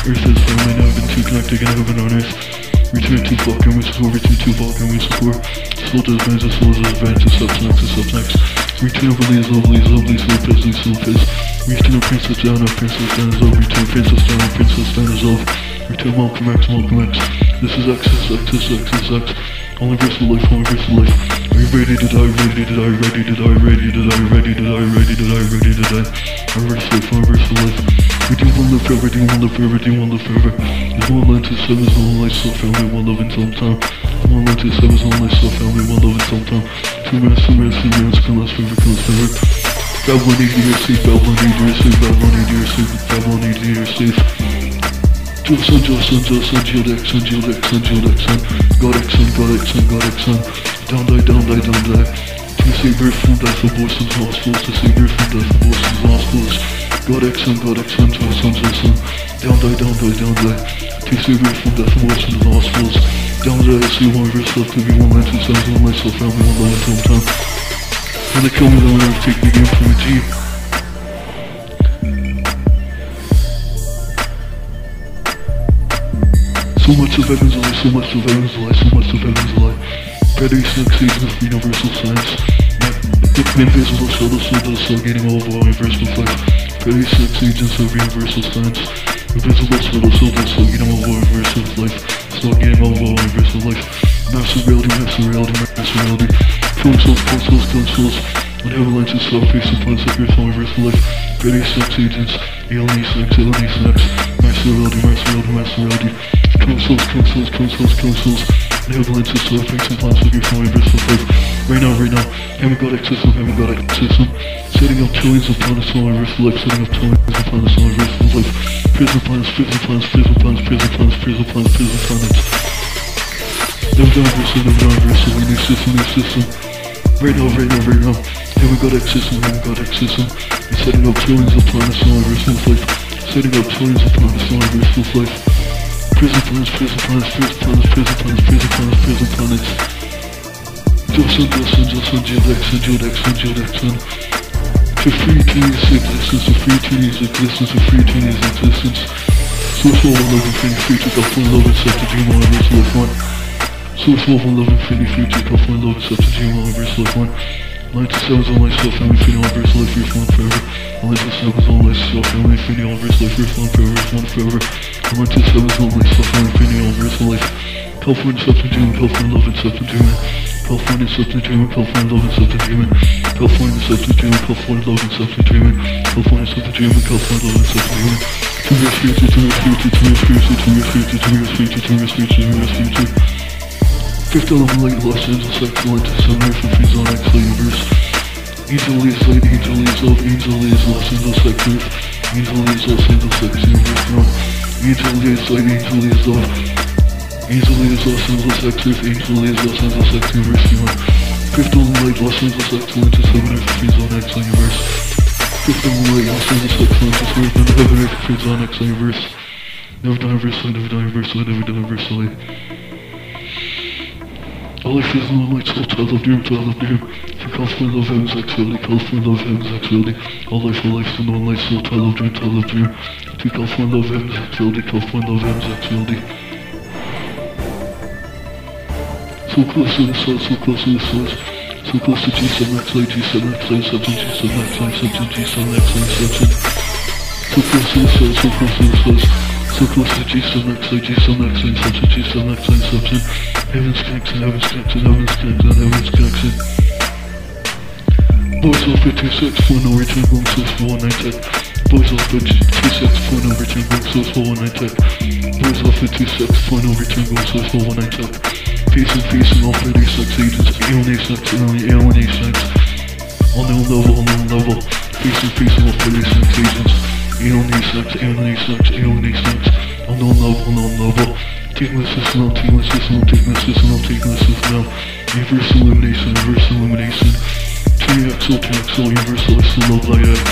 Earth is family in heaven to connect again, heaven and earth. Return to fucking musical, return to Vulcan, we support. Soul to fucking musical. Soldiers, vans, soldiers, vans, subtext, subtext. Return of Lee's, of Lee's, of Lee's, Lopez, Lee's, Lopez. Return of Princess Diana, Princess Diana's of. Return Princess Diana, Princess Diana's of. Return Malcolm X, Malcolm X. This is X, this is X, this is X, X. Only verse of life, only verse of life. Are you ready to die, ready to die, ready to die, ready to die, ready to die, ready to die, ready to die? Verse of life, verse of life. We do one live forever, do one live forever, do one live forever. There's one line to seven, there's one life, so family, one love until time. One line to seven, there's one life, so family, one love until time. Two minutes, two minutes, two minutes, come last forever, come last forever. Babylon need your safe, Babylon need your safe, Babylon need your safe, Babylon need your safe. Johnson, Johnson, Johnson, Jill Dixon, Jill Dixon, Jill Dixon, God Dixon, God Dixon, God Dixon, down die, down die, down die. To save birth from death of Boston's hospitals, to save birth from death of Boston's hospitals. God Dixon, God Dixon, Johnson, Johnson, down die, down die, down die. To save birth from death of Boston's hospitals. Down die, I see one verse left to be one line, two cents, one myself, family, one love until time. When they kill me, they'll never take the game from a G. So much of heaven's light, so much of heaven's light, so much of heaven's light. Predators and of universal science. Invisible soul, the soul, the soul, getting all of our universal life. Predators and seasons of universal science. Invisible soul, the soul, the soul, getting all of our universal life. Soul, getting all of our universal life. Master reality, master reality, master reality. Killing souls, killing souls, killing souls. When avalanche is soft, face upon separate from universal life. Predators, sex agents, alien sex, alien sex. Master reality, master reality, master reality. Killing souls, killing souls, killing souls, killing souls. An avalanche is soft, face upon separate from universal life. Right now, right now, haven't got system. Setting up trillions of planets on universal life, setting up trillions of planets on universal life. Prison planets, prison planets, prison planets, prison planets, prison planets, prison planets. Never done universal, never done universal, we new system, new system. Right now, right now, right now. Haven't got system. Setting up trillions of planets on universal life. Setting up trillions of planets on universal life. Prison planets, prison planets, prison planets, prison planets, prison planets, prison planets. For free to existence, for free to existence, for free to existence. Source of love infinity, free to God, one love, except to dream on verse life one. Source of love infinity, free to God, one love, except to dream on verse life one. Light to sevens on myself, family, infinity on verse life, free one forever. Light to sevens on myself, family, infinity on verse life, free one forever, one forever. Light to sevens on myself, family, infinity on verse life. California, substance dreaming, California, love, and substance dreaming. California substance dreaming, California love and substance dreaming. California substance dreaming, California love and substance dreaming. California substance dreaming, California love and substance dreaming. Two years future, two years future, two years future, two years future, two years future, two years future, two years future. Fifth element light, Los Angeles excellent, seven from free zone X universe. Angel is light, angel is love, angel is Los Angeles earth. Angel is Los Angeles universe now. Angel is light, angel is love. Angel is Los Angeles Earth, Angel is Los Angeles Light, Los Angeles X Atlantis, Heaven Earth, Free Zone X Universe. Fifth Element Light, Los Angeles X Atlantis, Earth, and Heaven Earth, Free Zone X Universe. Never die universally, never die universally, never die universally. Life is no light, soul, child of dream, child of dream. To California love, heaven's actuality, California love, heaven's actuality. All life, all life, to no light, soul, child of dream, child of dream. To California love, heaven's actuality, California love, heaven's actuality. So close to the source, so close to the source. So close to G7 X light, G7 X light, substance, G7 X light, substance, G7 X light, substance. So close to the source, so close to the source. So close to G7 X light, G7 X light, substance, G7 X light, substance. Heaven's connection, heaven's connection, heaven's connection, heaven's connection. Boys off at 2-6, for no return, going source for 1 tech. Boys off at 2-6, for no return, going source for 1 tech. Boys off at 2-6, for no return, going source for 1 tech. Facing, facing all 36 agents, alienate sex, alienate sex. Unknown level, unknown level. Facing, facing all 36 agents, alienate sex, alienate sex, alienate sex. Unknown level, unknown level. Taking the system out, taking the system out, taking the system out, taking the system out. Universal illumination, universal illumination. 3XL, 2XL, universal, I still love light X.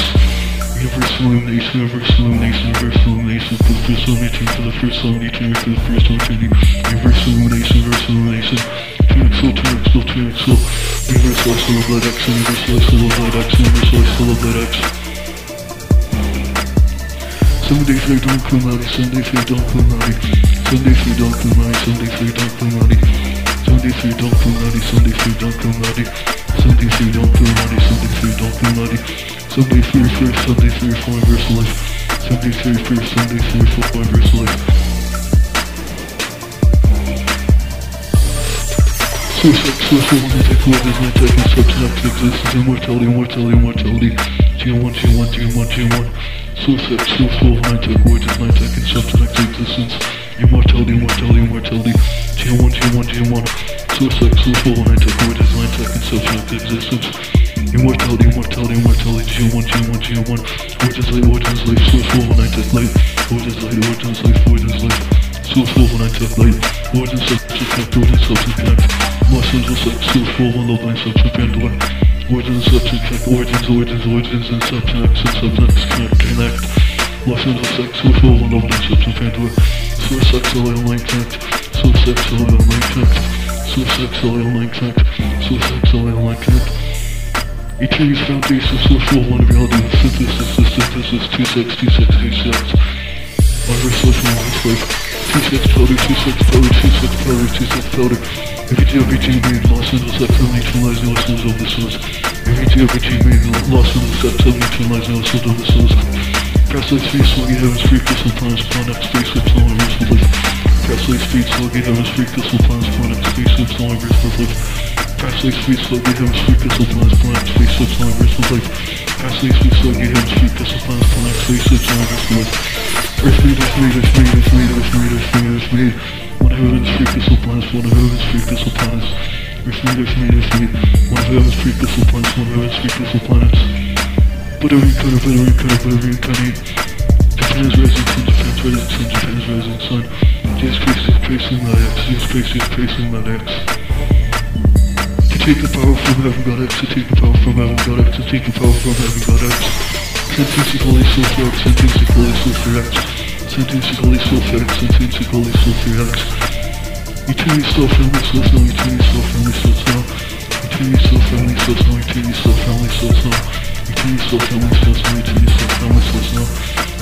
Universal illumination, universal illumination, universal illumination for the first time for the first time for the first time Universal illumination, universal illumination. 2XL, 2XL, 2XL. Universal, I still love light X, universal, I still love light X, universal, I still love light X. Days they don't out, some days they don't out. Some days they don't out, some days they don't out. Some days they don't out, some days they don't out. Some days they don't out, some days they don't come out. Some days three first, some days three four verse life. Some days three first, some days three four verse life. Suicide, suicide, I take what is my tech and substance existence, immortality, immortality, immortality. G1, G1, G1, G1. Suicide, suicide, when I take what is my tech and substance existence, immortality, immortality, immortality. G1, G1, G1. Suicide, suicide, when I take what is my tech and substance existence. Immortality, immortality, immortality, G1, G1, G1. Origins light, origins light, suicide, when I take light. Origins light, origins light, origins light. Suicide, when I take light. Origins substance connect, origins substance connect. Los Angeles sex, suicide, when love line substance Pandora. Origins substance connect, origins, origins, origins, and substance, and substance connect, connect. Los Angeles sex, love line substance Pandora. Source sex, oil line connect. Source sex, oil line connect. Source sex, oil line connect. Source sex, oil line connect. Eternity's foundation, social one reality, synthesis, synthesis, two sex, two sex, two sex. Virus life, virus life. Two sex powder, two sex powder, two sex powder, two sex powder. Every day made Los Angeles sex, seven neutralizing all souls of the source. Every made Los Angeles sex, seven neutralizing all souls of the source. Press like space, sluggy heavens, free crystal planets, planet, spaceships, all universal life. Press like speed, sluggy heavens, free crystal planets, planet, spaceships, all universal life. Press like speed, sluggy heavens, free crystal planets, planet, spaceships, all universal life. Press like speed, sluggy heavens, free crystal planets, planet, spaceships, all universal life. Earth made, earth made, earth made, earth made, earth made, earth made, earth made. One heavens, free crystal planets, one heavens, free crystal planets. Earth made, earth made, earth made. One heavens, free crystal planets, one heavens, free crystal planets. Whatever you cut, whatever you cut, whatever you cut, Japan's rising sun, Japan's rising sun, Japan's rising sun. Jesus Christ is tracing that X, Jesus Christ is tracing that X. To take the power from heaven, God X, to take the power from heaven, God X, to take the power from heaven, God X. Sentence equally so for X, sentence equally so for X. Sentence equally so for X, sentence equally so for X. Eternity so family, so now, eternity so family, so now. Eternity so family, so now, eternity so family, so now. Eternity so family, so now, eternity so family, so now.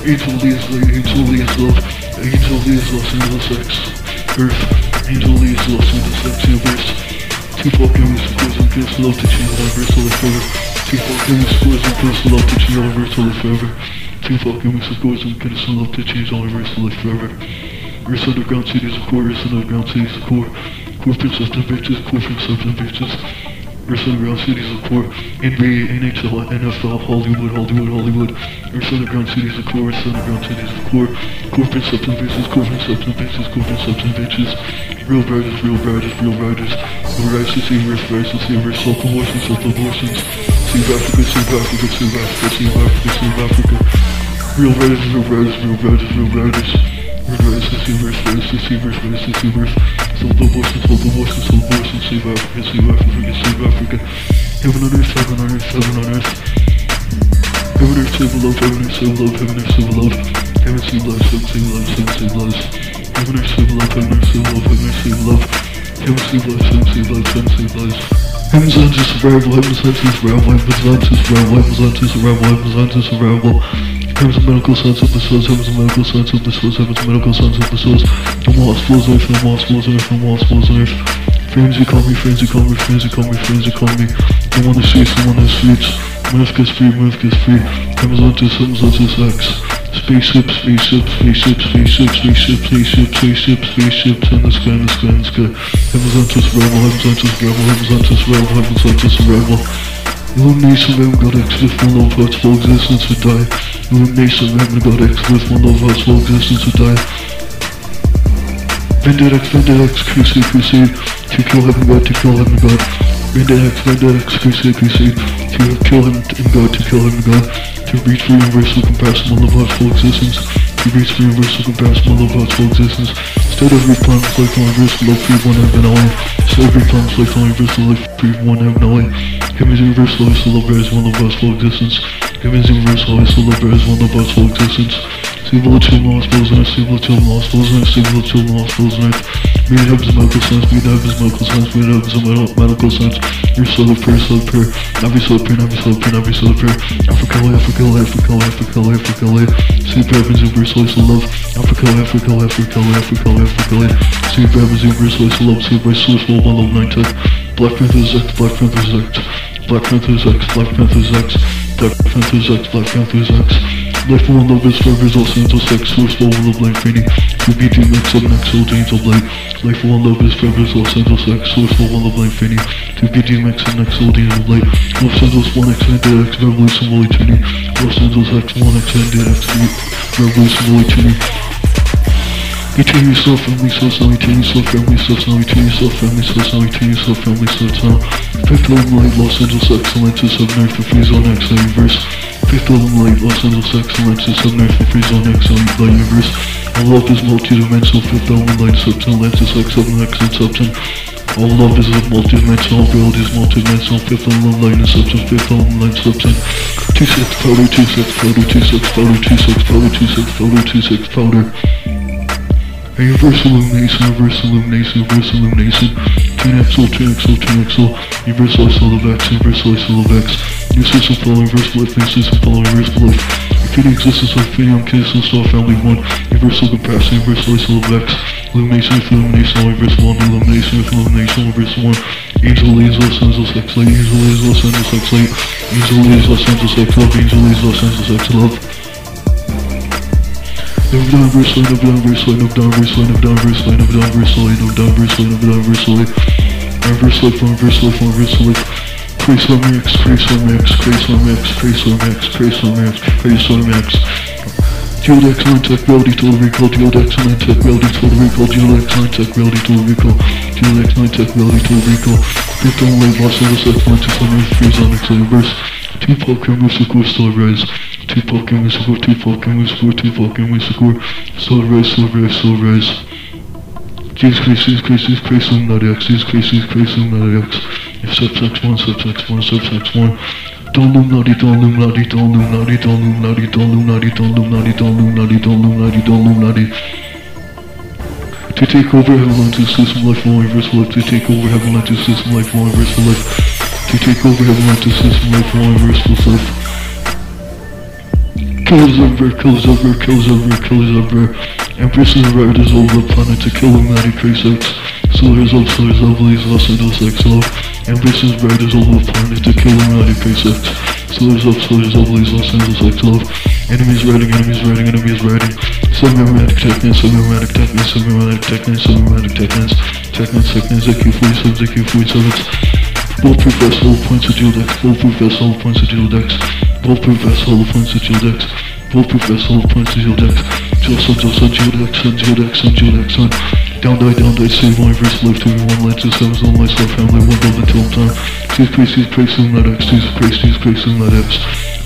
Angel is Angel is love, Angel is Los Angeles X, Earth, Angel is Los Angeles X Universe. Tupac Gummy scores and gives love to change universal life forever. Tupac Gummy scores and gives love to change life forever. Tupac Gummy scores and gives love to change universal life forever. Earth's underground cities of core, Earth's underground cities of core. Core princess and bitches, core princess and bitches. Earth's underground cities of core. NBA, NHL, NFL, Hollywood, Hollywood, Hollywood. Earth's underground cities of core, Earth's underground cities of core. Core princess and bitches, core princess and bitches, core princess and bitches. Real riders, real riders, real riders. See Earth, rise to see Earth, self-abortions, self-abortions. Save Africa, save Africa, save Africa, save Africa, save Africa. Real riders, real riders, real riders, real riders. Rise to see Earth, rise to see Earth, rise to see Earth. Self-abortions, self-abortions, self-abortions. Save Africa, save Africa, save Africa. Heaven on earth, heaven on earth, heaven on earth. Heaven earth, save love, heaven earth, save love, heaven earth, save love. Heaven save love, heaven save love, heaven save love. Heaven earth, save love, heaven earth, save love, heaven earth, save love. Heaven save love, heaven save love, heaven save love. Heaven's on to survival, heaven's on to survival, heaven's on to survival, heaven's on to survival, heaven's on to survival. Heaven's a medical science of the source, heaven's a medical science of the source, heaven's a medical science of the source. The moss flows earth, the moss flows earth. Friends who call me, friends call me, friends call me, friends call me. I'm on the streets, I'm on the streets. Murph gets free, Murph gets free. Heaven's on to, heaven's on to sex. Spaceships, spaceships, spaceships, spaceships, spaceships, spaceships, spaceships, spaceships, in the sky, in the sky, in the sky. Heaven's on to survival, heaven's on to survival, heaven's on to survival, heaven's on to survival. Illumination of God X, with one of us for existence to die. Illumination of God X, with one of us for existence to die. Venderex, Venderex, Crusade, Crusade. To kill heaven god, to kill heaven god. Bandit X, Bandit X, crusade, crusade. To kill heaven and god, to kill heaven god. To reach for universal comparison, love hearts full existence. You reach the universal comparison, low possible existence. Instead of replying, reflect on universal, low free one heaven only. State of replying, reflect on universal, low free one heaven only. Heaven's Give me the lover as one of possible existence. Heaven's universal, always the lover as one of possible existence. Stable to multiples and stable to multiples and the two multiples and Speed up is medical science, speed up is medical science, speed up is medical, science. You're solo prayer, solo prayer. Now be solo prayer, now be solo prayer, now be solo prayer. Africa, Africa, Africa, Africa, Africa, Africa. happens in verse, slice of love. Africa, Africa, Africa, Africa, Africa, Africa. happens in verse, slice of love. Sleep by slice of love, love, night tech. Black Panther's X, Black Panther's X. Black Panther's X, Black Panther's X. Black Panther's X, Black Panther's X. Life fall in love as lovers, all saints of sex, so slow in love life training. Who beat you next up next, so days of light. Life fall in love as lovers, all saints of sex, so slow in love life training. Who beat you next up next, so days of light. Los Angeles 1x and X, revolution will eternity. Los Angeles X, 1x and X, revolution will eternity. You train yourself, family source, now you train yourself, family source, now you train yourself, family source, now you train yourself, family source, now. Fifth Light, Los Angeles, Excellence, Subnerve, the Freeze on X, Universe. Fifth element light, Los Angeles excellence is of Earth, the free zone X, the universe. All love is multidimensional, fifth element light, substance, Atlantis, X, seven and substance. All love is a multidimensional, reality is multidimensional, fifth element light and substance, fifth element light, substance. Two six powder, two six powder, two six powder, two six powder, two six powder, two six powder. Universal illumination, universal illumination, universal illumination. 10xl, 10xl, 10xl. Universal soul of X, universal soul of X. The existence of following universal life, the existence of following universal. life. Infinity exists, of infinity on cases of family one, universal capacity, universal isol of X, illumination with illumination, all verse one, illumination with illumination, all verse one, angel is Los Angeles X light, angel is Los Angeles X light, angel is Los Angeles X love, angel is Los Angeles X love. Of diverse line, of diverse line, of diverse line, of diverse line, of diverse line, of diverse line, of diverse line, of diverse life, of diverse life, of diverse life. Freestyle mix, freestyle mix, freestyle mix, freestyle mix, freestyle mix, freestyle mix. Geodex tech Reality Tool Recall, Geodex tech Reality Tool Recall, Geodex tech Reality Tool Recall, Geodex tech Reality Tool Recall, Victim Wave, Los Angeles, Atlantis, on Earth, Freeze on X Universe, Two Tupac and Musical, Still Rise, Tupac and Musical, Tupac and Musical, Tupac and Musical, Still Rise, Still Rise, Still Rise. Jesus Christ, Jesus Christ, Jesus Christ, Illuminati X, Jesus Christ, Jesus Christ, Illuminati X. Subsex 1, subsex 1, subsex 1. Don't Illuminati, don't Illuminati, Illuminati, Illuminati, Illuminati, Illuminati, Illuminati, Illuminati, Illuminati. To take over Heaven to system life, one universal life, to take over Heaven to system life, one universal life. To take over Heaven to system life, one universal life. Kills over, kills over, kills over, kills over. Empress is riders over the planet to kill Illuminati Crasex. Soldiers of Soldiers of Lee's Los Angeles X love. Ambitious writers all the planets to kill them out of faces. Slurs up, slurs up, these Los Angeles like love. Enemies riding, enemies riding, enemies riding. Semi-romantic techniques, semi-romantic techniques, semi-romantic techniques, semi-romantic techniques. Techniques, techniques, AK-47s, AK-47s. Bulletproof vessel, points of deal decks. Both Bulletproof vessel, points of deal decks. Both Bulletproof vessel, points of deal decks. Both Bulletproof vessel, points of deal decks. Jill, son, Jill, son, Jill, son, Jill, son, Jill, son, down die, down die, save my verse, left One life to sevens, on my left family, one love until time. Two's praise, two's praise, soon that X, two's praise, two's praise, soon that X.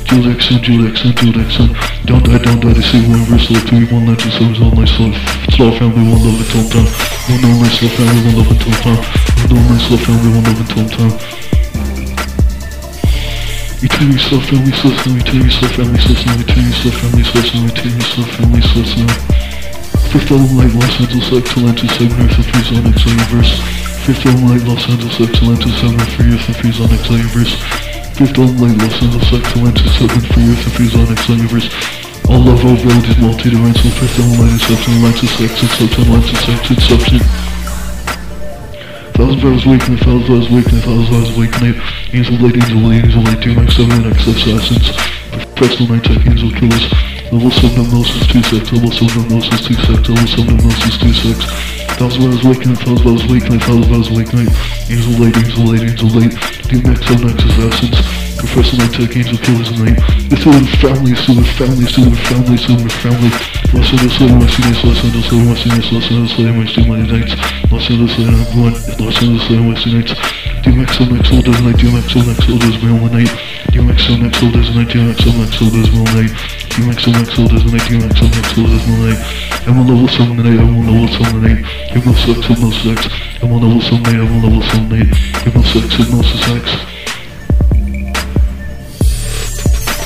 Jill Jackson, Jill Jackson, Jill Jackson. Down die, down die, they save one verse, left One life to sevens, on lights, left family, one love until time. One on my left family, one love until time. One on my left family, one love until time. We tell yourself, family, self, family. we tell yourself, family, self, family. we tell yourself, family, self, no, we tell yourself, family, self, no. Fifth element, Los Angeles Excellent is Segment for Freeze on X Universe. Fifth element, Los Angeles Excellent is Segment for Youth and Freeze on X Universe. Fifth element, Los Angeles Excellent is Segment for Youth and Freeze on X Universe. All love, all realities, multi-dimensional, fifth element, line, inception, lines, inception, inception, lines, inception, inception. Thousand Brothers Awakening, Thousand Brothers Awakening, Thousand Brothers Awakening, Angel Lady, Angel Lady, Angel Lady, 2 X7, X Assassins, Professional Night Tech, Angel Killers, Sex. Level seven hypnosis, two sex. Level seven hypnosis, two sex. Thousand hours thousand hours awakening. Angel light, angel light, angel light. Doing X seven X assassins. Professional night tech, angel killers night. This is family, is family, this is family, this is family. Los Angeles Lady Westerners, Los Angeles Lady Westerners, Los Angeles Lady Westerners nights, Los Angeles Lady one, Los Angeles Lady Western nights, DMXO next holders night, DMXO next holders mail night, DMXO next holders night, DMXO next holders mail night, DMXO next holders night, DMXO next holders mail night. I'm on level 7 tonight, I'm on level 7 tonight, give no sex, give no sex, I'm on level 7 night, I'm on level 7 night, give no sex, give no sex.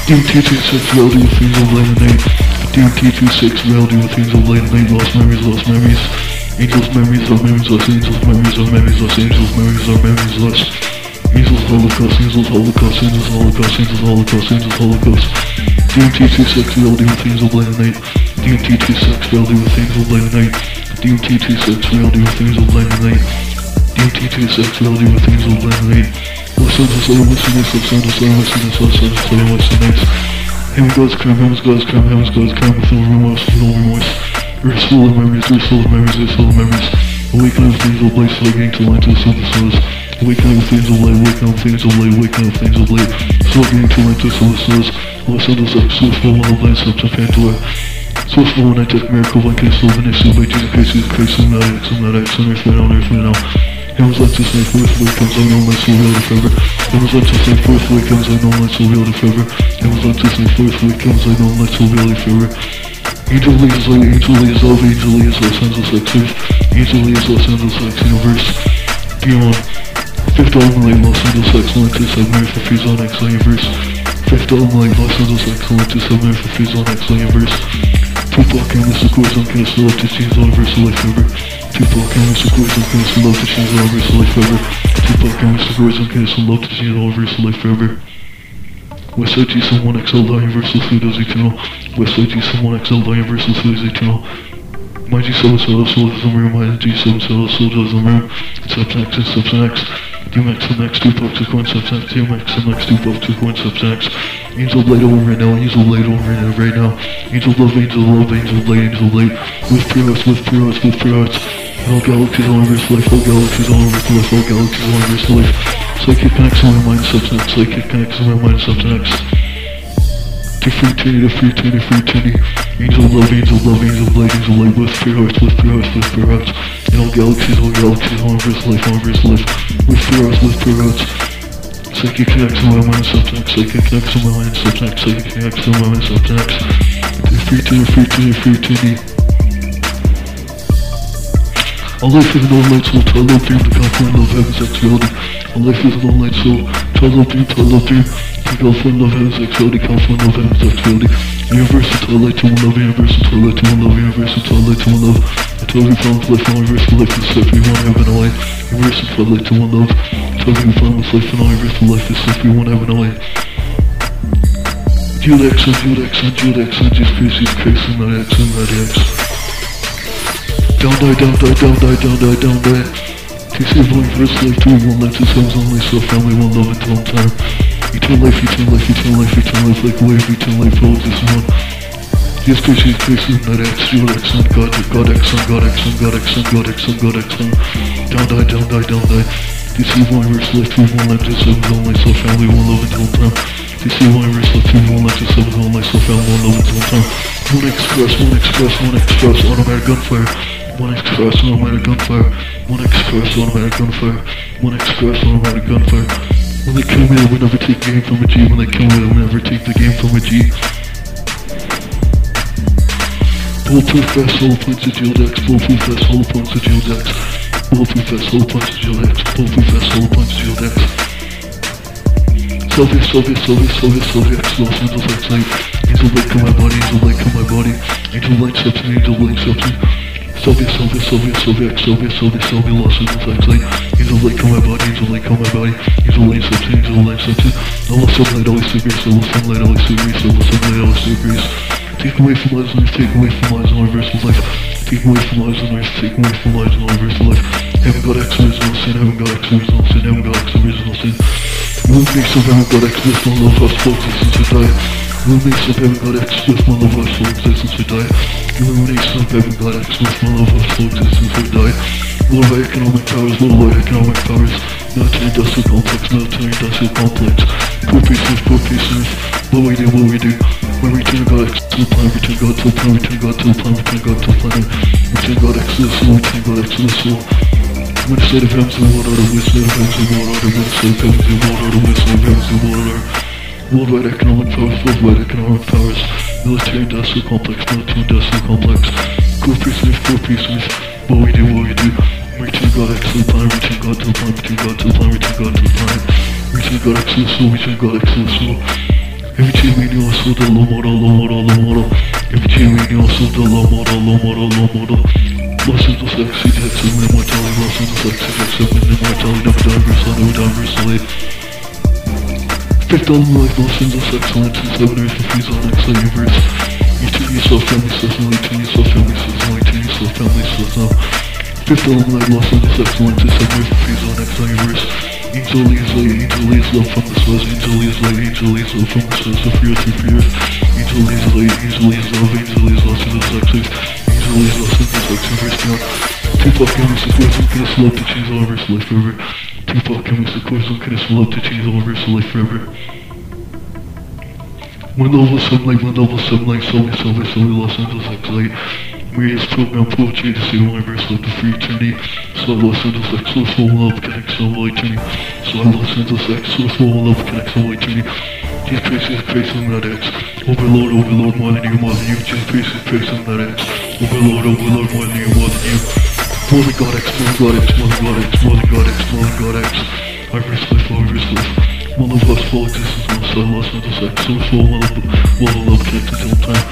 DMT26 reality with things of light and night. DMT26 reality with things of light and night. Lost memories, lost memories. Angels memories, our memories, lost angels memories, our memories, lost angels memories, our memories, lost. Angels holocaust, angels holocaust, angels holocaust, angels holocaust, angels holocaust. DMT26 reality with things of light and night. DMT26 reality with things of light and night. DMT26 reality with things of light and night. DMT26 reality with things of light and night. Los Angeles, Los Angeles, Los Angeles, Los Angeles, Los Angeles, Los Angeles. Heaven God's come, heaven's God's come, heaven's God's come with no remorse, with no remorse. Earth's full of memories, earth's full of memories, earth's full of memories. Awakening with things of light, slugging to light to the silver stars. Awakening with things of light, awakening with things of light, awakening with things of light. Slugging to light to the silver stars. Los Angeles, like swift flow, one of light, steps of Pandora. Swift flow, when I take miracle, like a soul, and I by Jesus Christ, Jesus Christ, X, I'm not X, on earth, right on earth, right now. Heaven's light to snake, forth awakens, I know my soul reality forever. Heaven's light to snake, forth awakens, I know my soul reality forever. Heaven's light to snake, forth awakens, I know my soul reality forever. Angel leads light, angel leads love, angel leads Los Angeles X Earth, angel leads Los Angeles X Universe. Beyond. Fifth element light, Los Angeles X Atlantis, I've married for Fuse on X Universe. Fifth element light, Los Angeles X Atlantis, I've married for Fuse on X Universe. Tupac and Mr. I'm gonna still up to change the universal life forever. Tupac and Mr. I'm gonna still up to change the universal life forever. Tupac and Mr. I'm gonna still up to change the universal life forever. Westside G Sun 1XL, the universal food is eternal. Westside G Sun 1XL, the universal food is eternal. My G7 soul soul is room, my G7 soul soul is room. Subnex and Subnex. DMX X, Tupac to coin Subnex, DMX X, Tupac to coin Subnex. Angel Blade over right now, Angel Blade over right now. Angel Love, Angel Love, Angel Blade, Angel Blade. With prowess, with prowess, with prowess. All galaxies, all universe life, all galaxies, all universe life, all galaxies, all universe life. Psychic connects in my mind, substance, psychic connects in my mind, substance. To free tiny, to free tiny, free tiny. Angel love, angel love, angel light, angel light, with pure hearts, with pure hearts, with pure hearts. In all galaxies, all galaxies, all universe life, all universe life. With pure hearts, with pure hearts. Psychic connects in my mind, substance, psychic connects in my mind, substance, psychic connects in my mind, substance. To free tiny, free tiny, free tiny. All life is an all light soul, to love dream, to California love heaven's sexuality. All life is an all light soul, to love dream, to love dream, to California love heaven's sexuality, California love heaven's sexuality. Universal to light to one love, universal to light to one love, universal to light to one love. Until we found life, all universal life is every one heaven and light. Universal to light to one love. Until we found life all universal life is every one heaven and light. Jude X and Jude X and Jude X Jesus Christ, Jesus Christ, and that X and that X. Down die, down die, down die, down die, down die. To save one first life, to one life, to save only self, family, one love until time. Eternal life, eternal life, eternal life, eternal life, like wave, eternal life, all this one. Jesus Christ, Jesus Christ, and that X, Jude X and God, God X and God X and God X and God X and God X and down die, down die, down die. To save one first life, to one life, to save only self, family, one love until time. To save one first life, to one life, to save only self, family, one love until time. One express, one express, one express, automatic gunfire. One express, automatic gunfire. One express, automatic gunfire. One express, automatic gunfire. When they kill me, they will never take the game from a G. When they kill me, they will never take the game from a G. Bulletproof vest, whole points of Jill Dex. Bulletproof vest, whole points of Jill Dex. Bulletproof vest, whole points of Jill Dex. Bulletproof vest, whole points of Jill Dex. Sylvia, Sylvia, Sylvia, Sylvia, Sylvia, X, Los Angeles X Light. Angel light come my body, angel light come my body. Angel light substance, angel light substance. Sylvia, Sylvia, Sylvia, Sylvia, X, Sylvia, Sylvia, Sylvia, Los Angeles X Light. Angel light come my body, angel light come my body. Angel light substance, angel light substance. All sunlight always to grease, all sunlight always to grease, all sunlight always to grease. Take away from lives on earth, take away from lives on universal life. Take away from lives on earth, take away from lives on universal life. Heaven got X, original sin, heaven got X, original sin, heaven got X, original sin. Roommates of heaven got X, my love, us for existence we die. Roommates of got X, with my love, us for existence we die. Illumination of got X, with my love, us for existence we die. Lord of economic powers, Lord of economic powers. Military industrial complex, military industrial complex. Poor pieces, poor pieces. What we do, what we do. When we return God X to the planet, return God to the planet, return God to the planet, return God to the planet, return God X to the soul, return God X to the soul. When state of heavens and water, the state of heavens and water, the state of heavens and water, the state of heavens and water. Worldwide economic powers, worldwide economic powers, military industrial complex, military industrial complex, core prisoners, core prisoners, what we do, what we do. Return God X to the planet, return God to the planet, return God to the planet, return God to the planet, return God X to the soul, return God X to the soul. Every chain we know so the low model, low model, low model. Every chain we know so the low model, low model, low model. Los Angeles X, CJX, and immortality, Los Angeles X, CJX, and immortality, never die, verse, never die, Perfect all the life motions of sex lines and seven earth and freeze all next universe. You to yourself, family says no, you to yourself, family says no, you to yourself, family says no. Fifth all the life motions of sex lines to seven earth and freeze all next universe. Angel is light, angel is love from the stars, angel is light, angel is love from the stars, the fear to fear. Angel is light, angel is love, angel is lost in the sexes. Angel is lost in the sex universe now. Two fucking music, we're gonna love to change all of our life forever. Tupac and Mr. Quest, can us love to change all verse life forever. One level sunlight, one level sunlight, solely, solely, solely, Los Angeles light. Maria's program poetry to see one verse life to free eternity. So Los Angeles X, source full love, connects all eternity. So Los Angeles X, source full love, connects all eternity. Jesus Christ is Christ on that X. Overlord, overlord, more than you, more than you. Jesus Christ is Christ on that X. Overlord, overlord, more than you, more than you. Holy Godex, Holy Godex, Holy Godex, Holy Godex, Holy Godex. Hyperspace, hyperspace. One of us, full existence, one star, last of the sex, source for one of the, one of love, connected till time.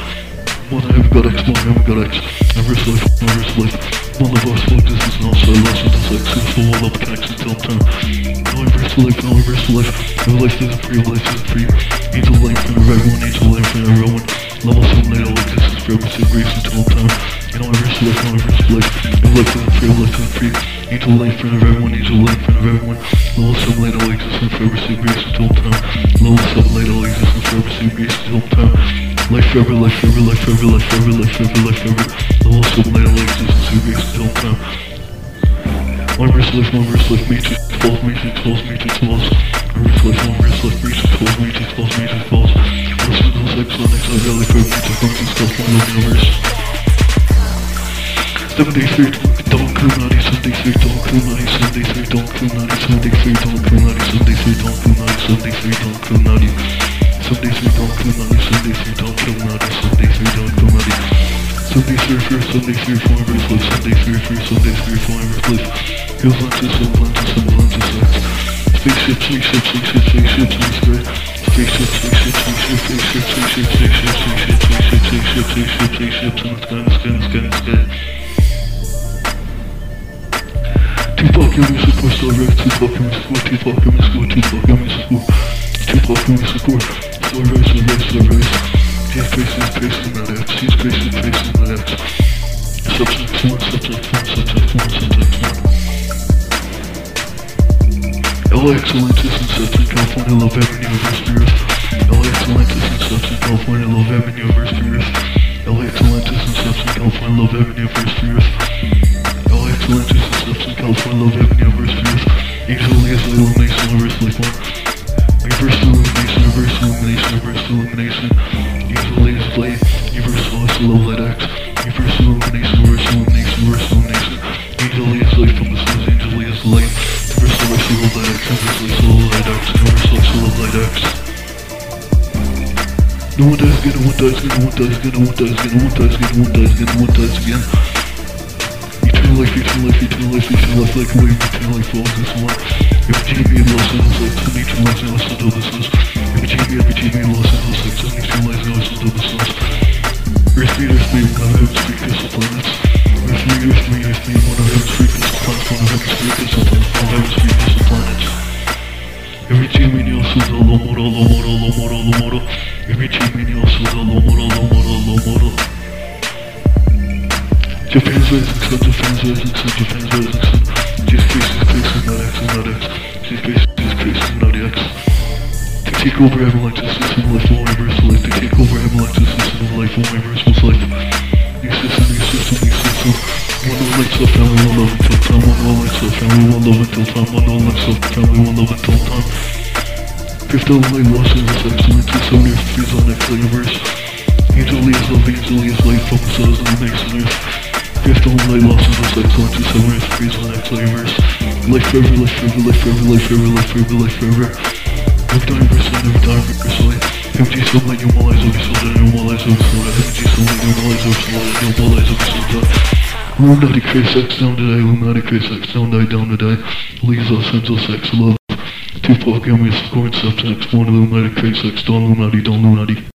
One ever got X, one ever got X, ever slave, ever slave. One of us, full existence, one star, last of the sex, source for one love, connected till time. Now I'm verse life, now I'm verse life. Your life isn't free, your life isn't free. Angel lane for everyone, angel lane for everyone. Level 7, they all existence, forever, same grace until time. You know I verse life, now I verse life. Life isn't free, life isn't free. Angel life for everyone, angel life for everyone. Level some light, all existence for every sin, grace until time. Level some light, all existence for every sin, grace until time. Life forever, life forever, life forever, life forever, life forever, life forever. Level some light, all existence for grace until time. One verse life, one verse life, matrix falls, matrix falls, matrix falls. One verse life, one verse life, matrix falls, matrix falls, matrix falls. Listen to those on X, I valley for matrix falls, and stuff, one universe. Seven days straight, don't Illuminati, seven days straight, don't Illuminati, seven days straight, don't Illuminati, seven days straight, don't Illuminati, seven days straight, don't Illuminati. Seven days straight, don't Illuminati, seven days straight, don't Illuminati, seven days straight, don't Illuminati. Seven days straight, first, seven days straight, four verse life, seven days straight, first, seven days straight, four verse life. Hills hills lenses, hills lenses, sex. Spaceship, spaceship, spaceship, spaceship, spaceship. Spaceship, spaceship, spaceship, spaceship, spaceship, spaceship, fucking music was so right Too fucking musical, too fucking musical, too fucking musical Too fucking musical So right, so right, so right Yeah, faces, faces, my lips He's faces, faces, my lips Substance one, substance one, substance one, substance one All excellence is in California, love avenue, verse earth All excellence is in California, love avenue, verse earth All excellence is in California, love avenue, verse earth LA Excellentis in Southern California, love heaven, universe, earth. Angel Leah's illumination, universe, life one. Universal illumination, universal illumination, universal illumination. Angel Leah's light, universal, also love light X. Universal illumination, universal illumination, universal illumination. Angel Leah's light from the source, Angel Leah's light. Universal, also love light X, universal, also love light X, universal, also love light X. No one dies again, no one dies again, no one dies again, no one dies again, no one dies again, no one dies again, no one dies again feel you feel like you feel like you feel like like way you feel like for this one. Every TV in Los Angeles like to meet you Los Angeles under the sun. Every TV, every TV in Los Angeles like to meet you Los Angeles under the. Earth me, Earth me, when I have to speak this. Earth me, Earth me, Earth me, when I have to speak this upon it. When I have to speak this upon it. When I. Every team in your suit, all the moro, all the moro, all the moro, all. Every team in your suit, all the moro, all the moro, all the. Your friends with and such, your friends with and such, your friends with and such. Just face this place and not X and not X. Just face this place and not X. To take over Avalanche's system, life will reverse life. To take over Avalanche's system, life will reverse life. New system, new system, new system. One all life stuff, family one love until time. One all life stuff, family one love until time. One all life stuff, family one love until time. Fifth element lost in this excellence, the seven earth freeze on next universe. Angel leaves love, angel leaves life, focuses on the next earth. Drift all light losses of sex on to seven earth, freeze on next universe. Life forever, life forever, life forever, life forever, life forever, life forever. Never die verse, never die verse, light. Empty sunlight, no more lies, over soul, no more lies, over soul. Empty sunlight, no more lies, over soul, no more lies, over soul. Illuminati create sex down today, Illuminati create sex down die down today. Lisa sends us sex love. Tupac, give me a scoring subtext. One Illuminati create sex, don't Illuminati, don't Illuminati.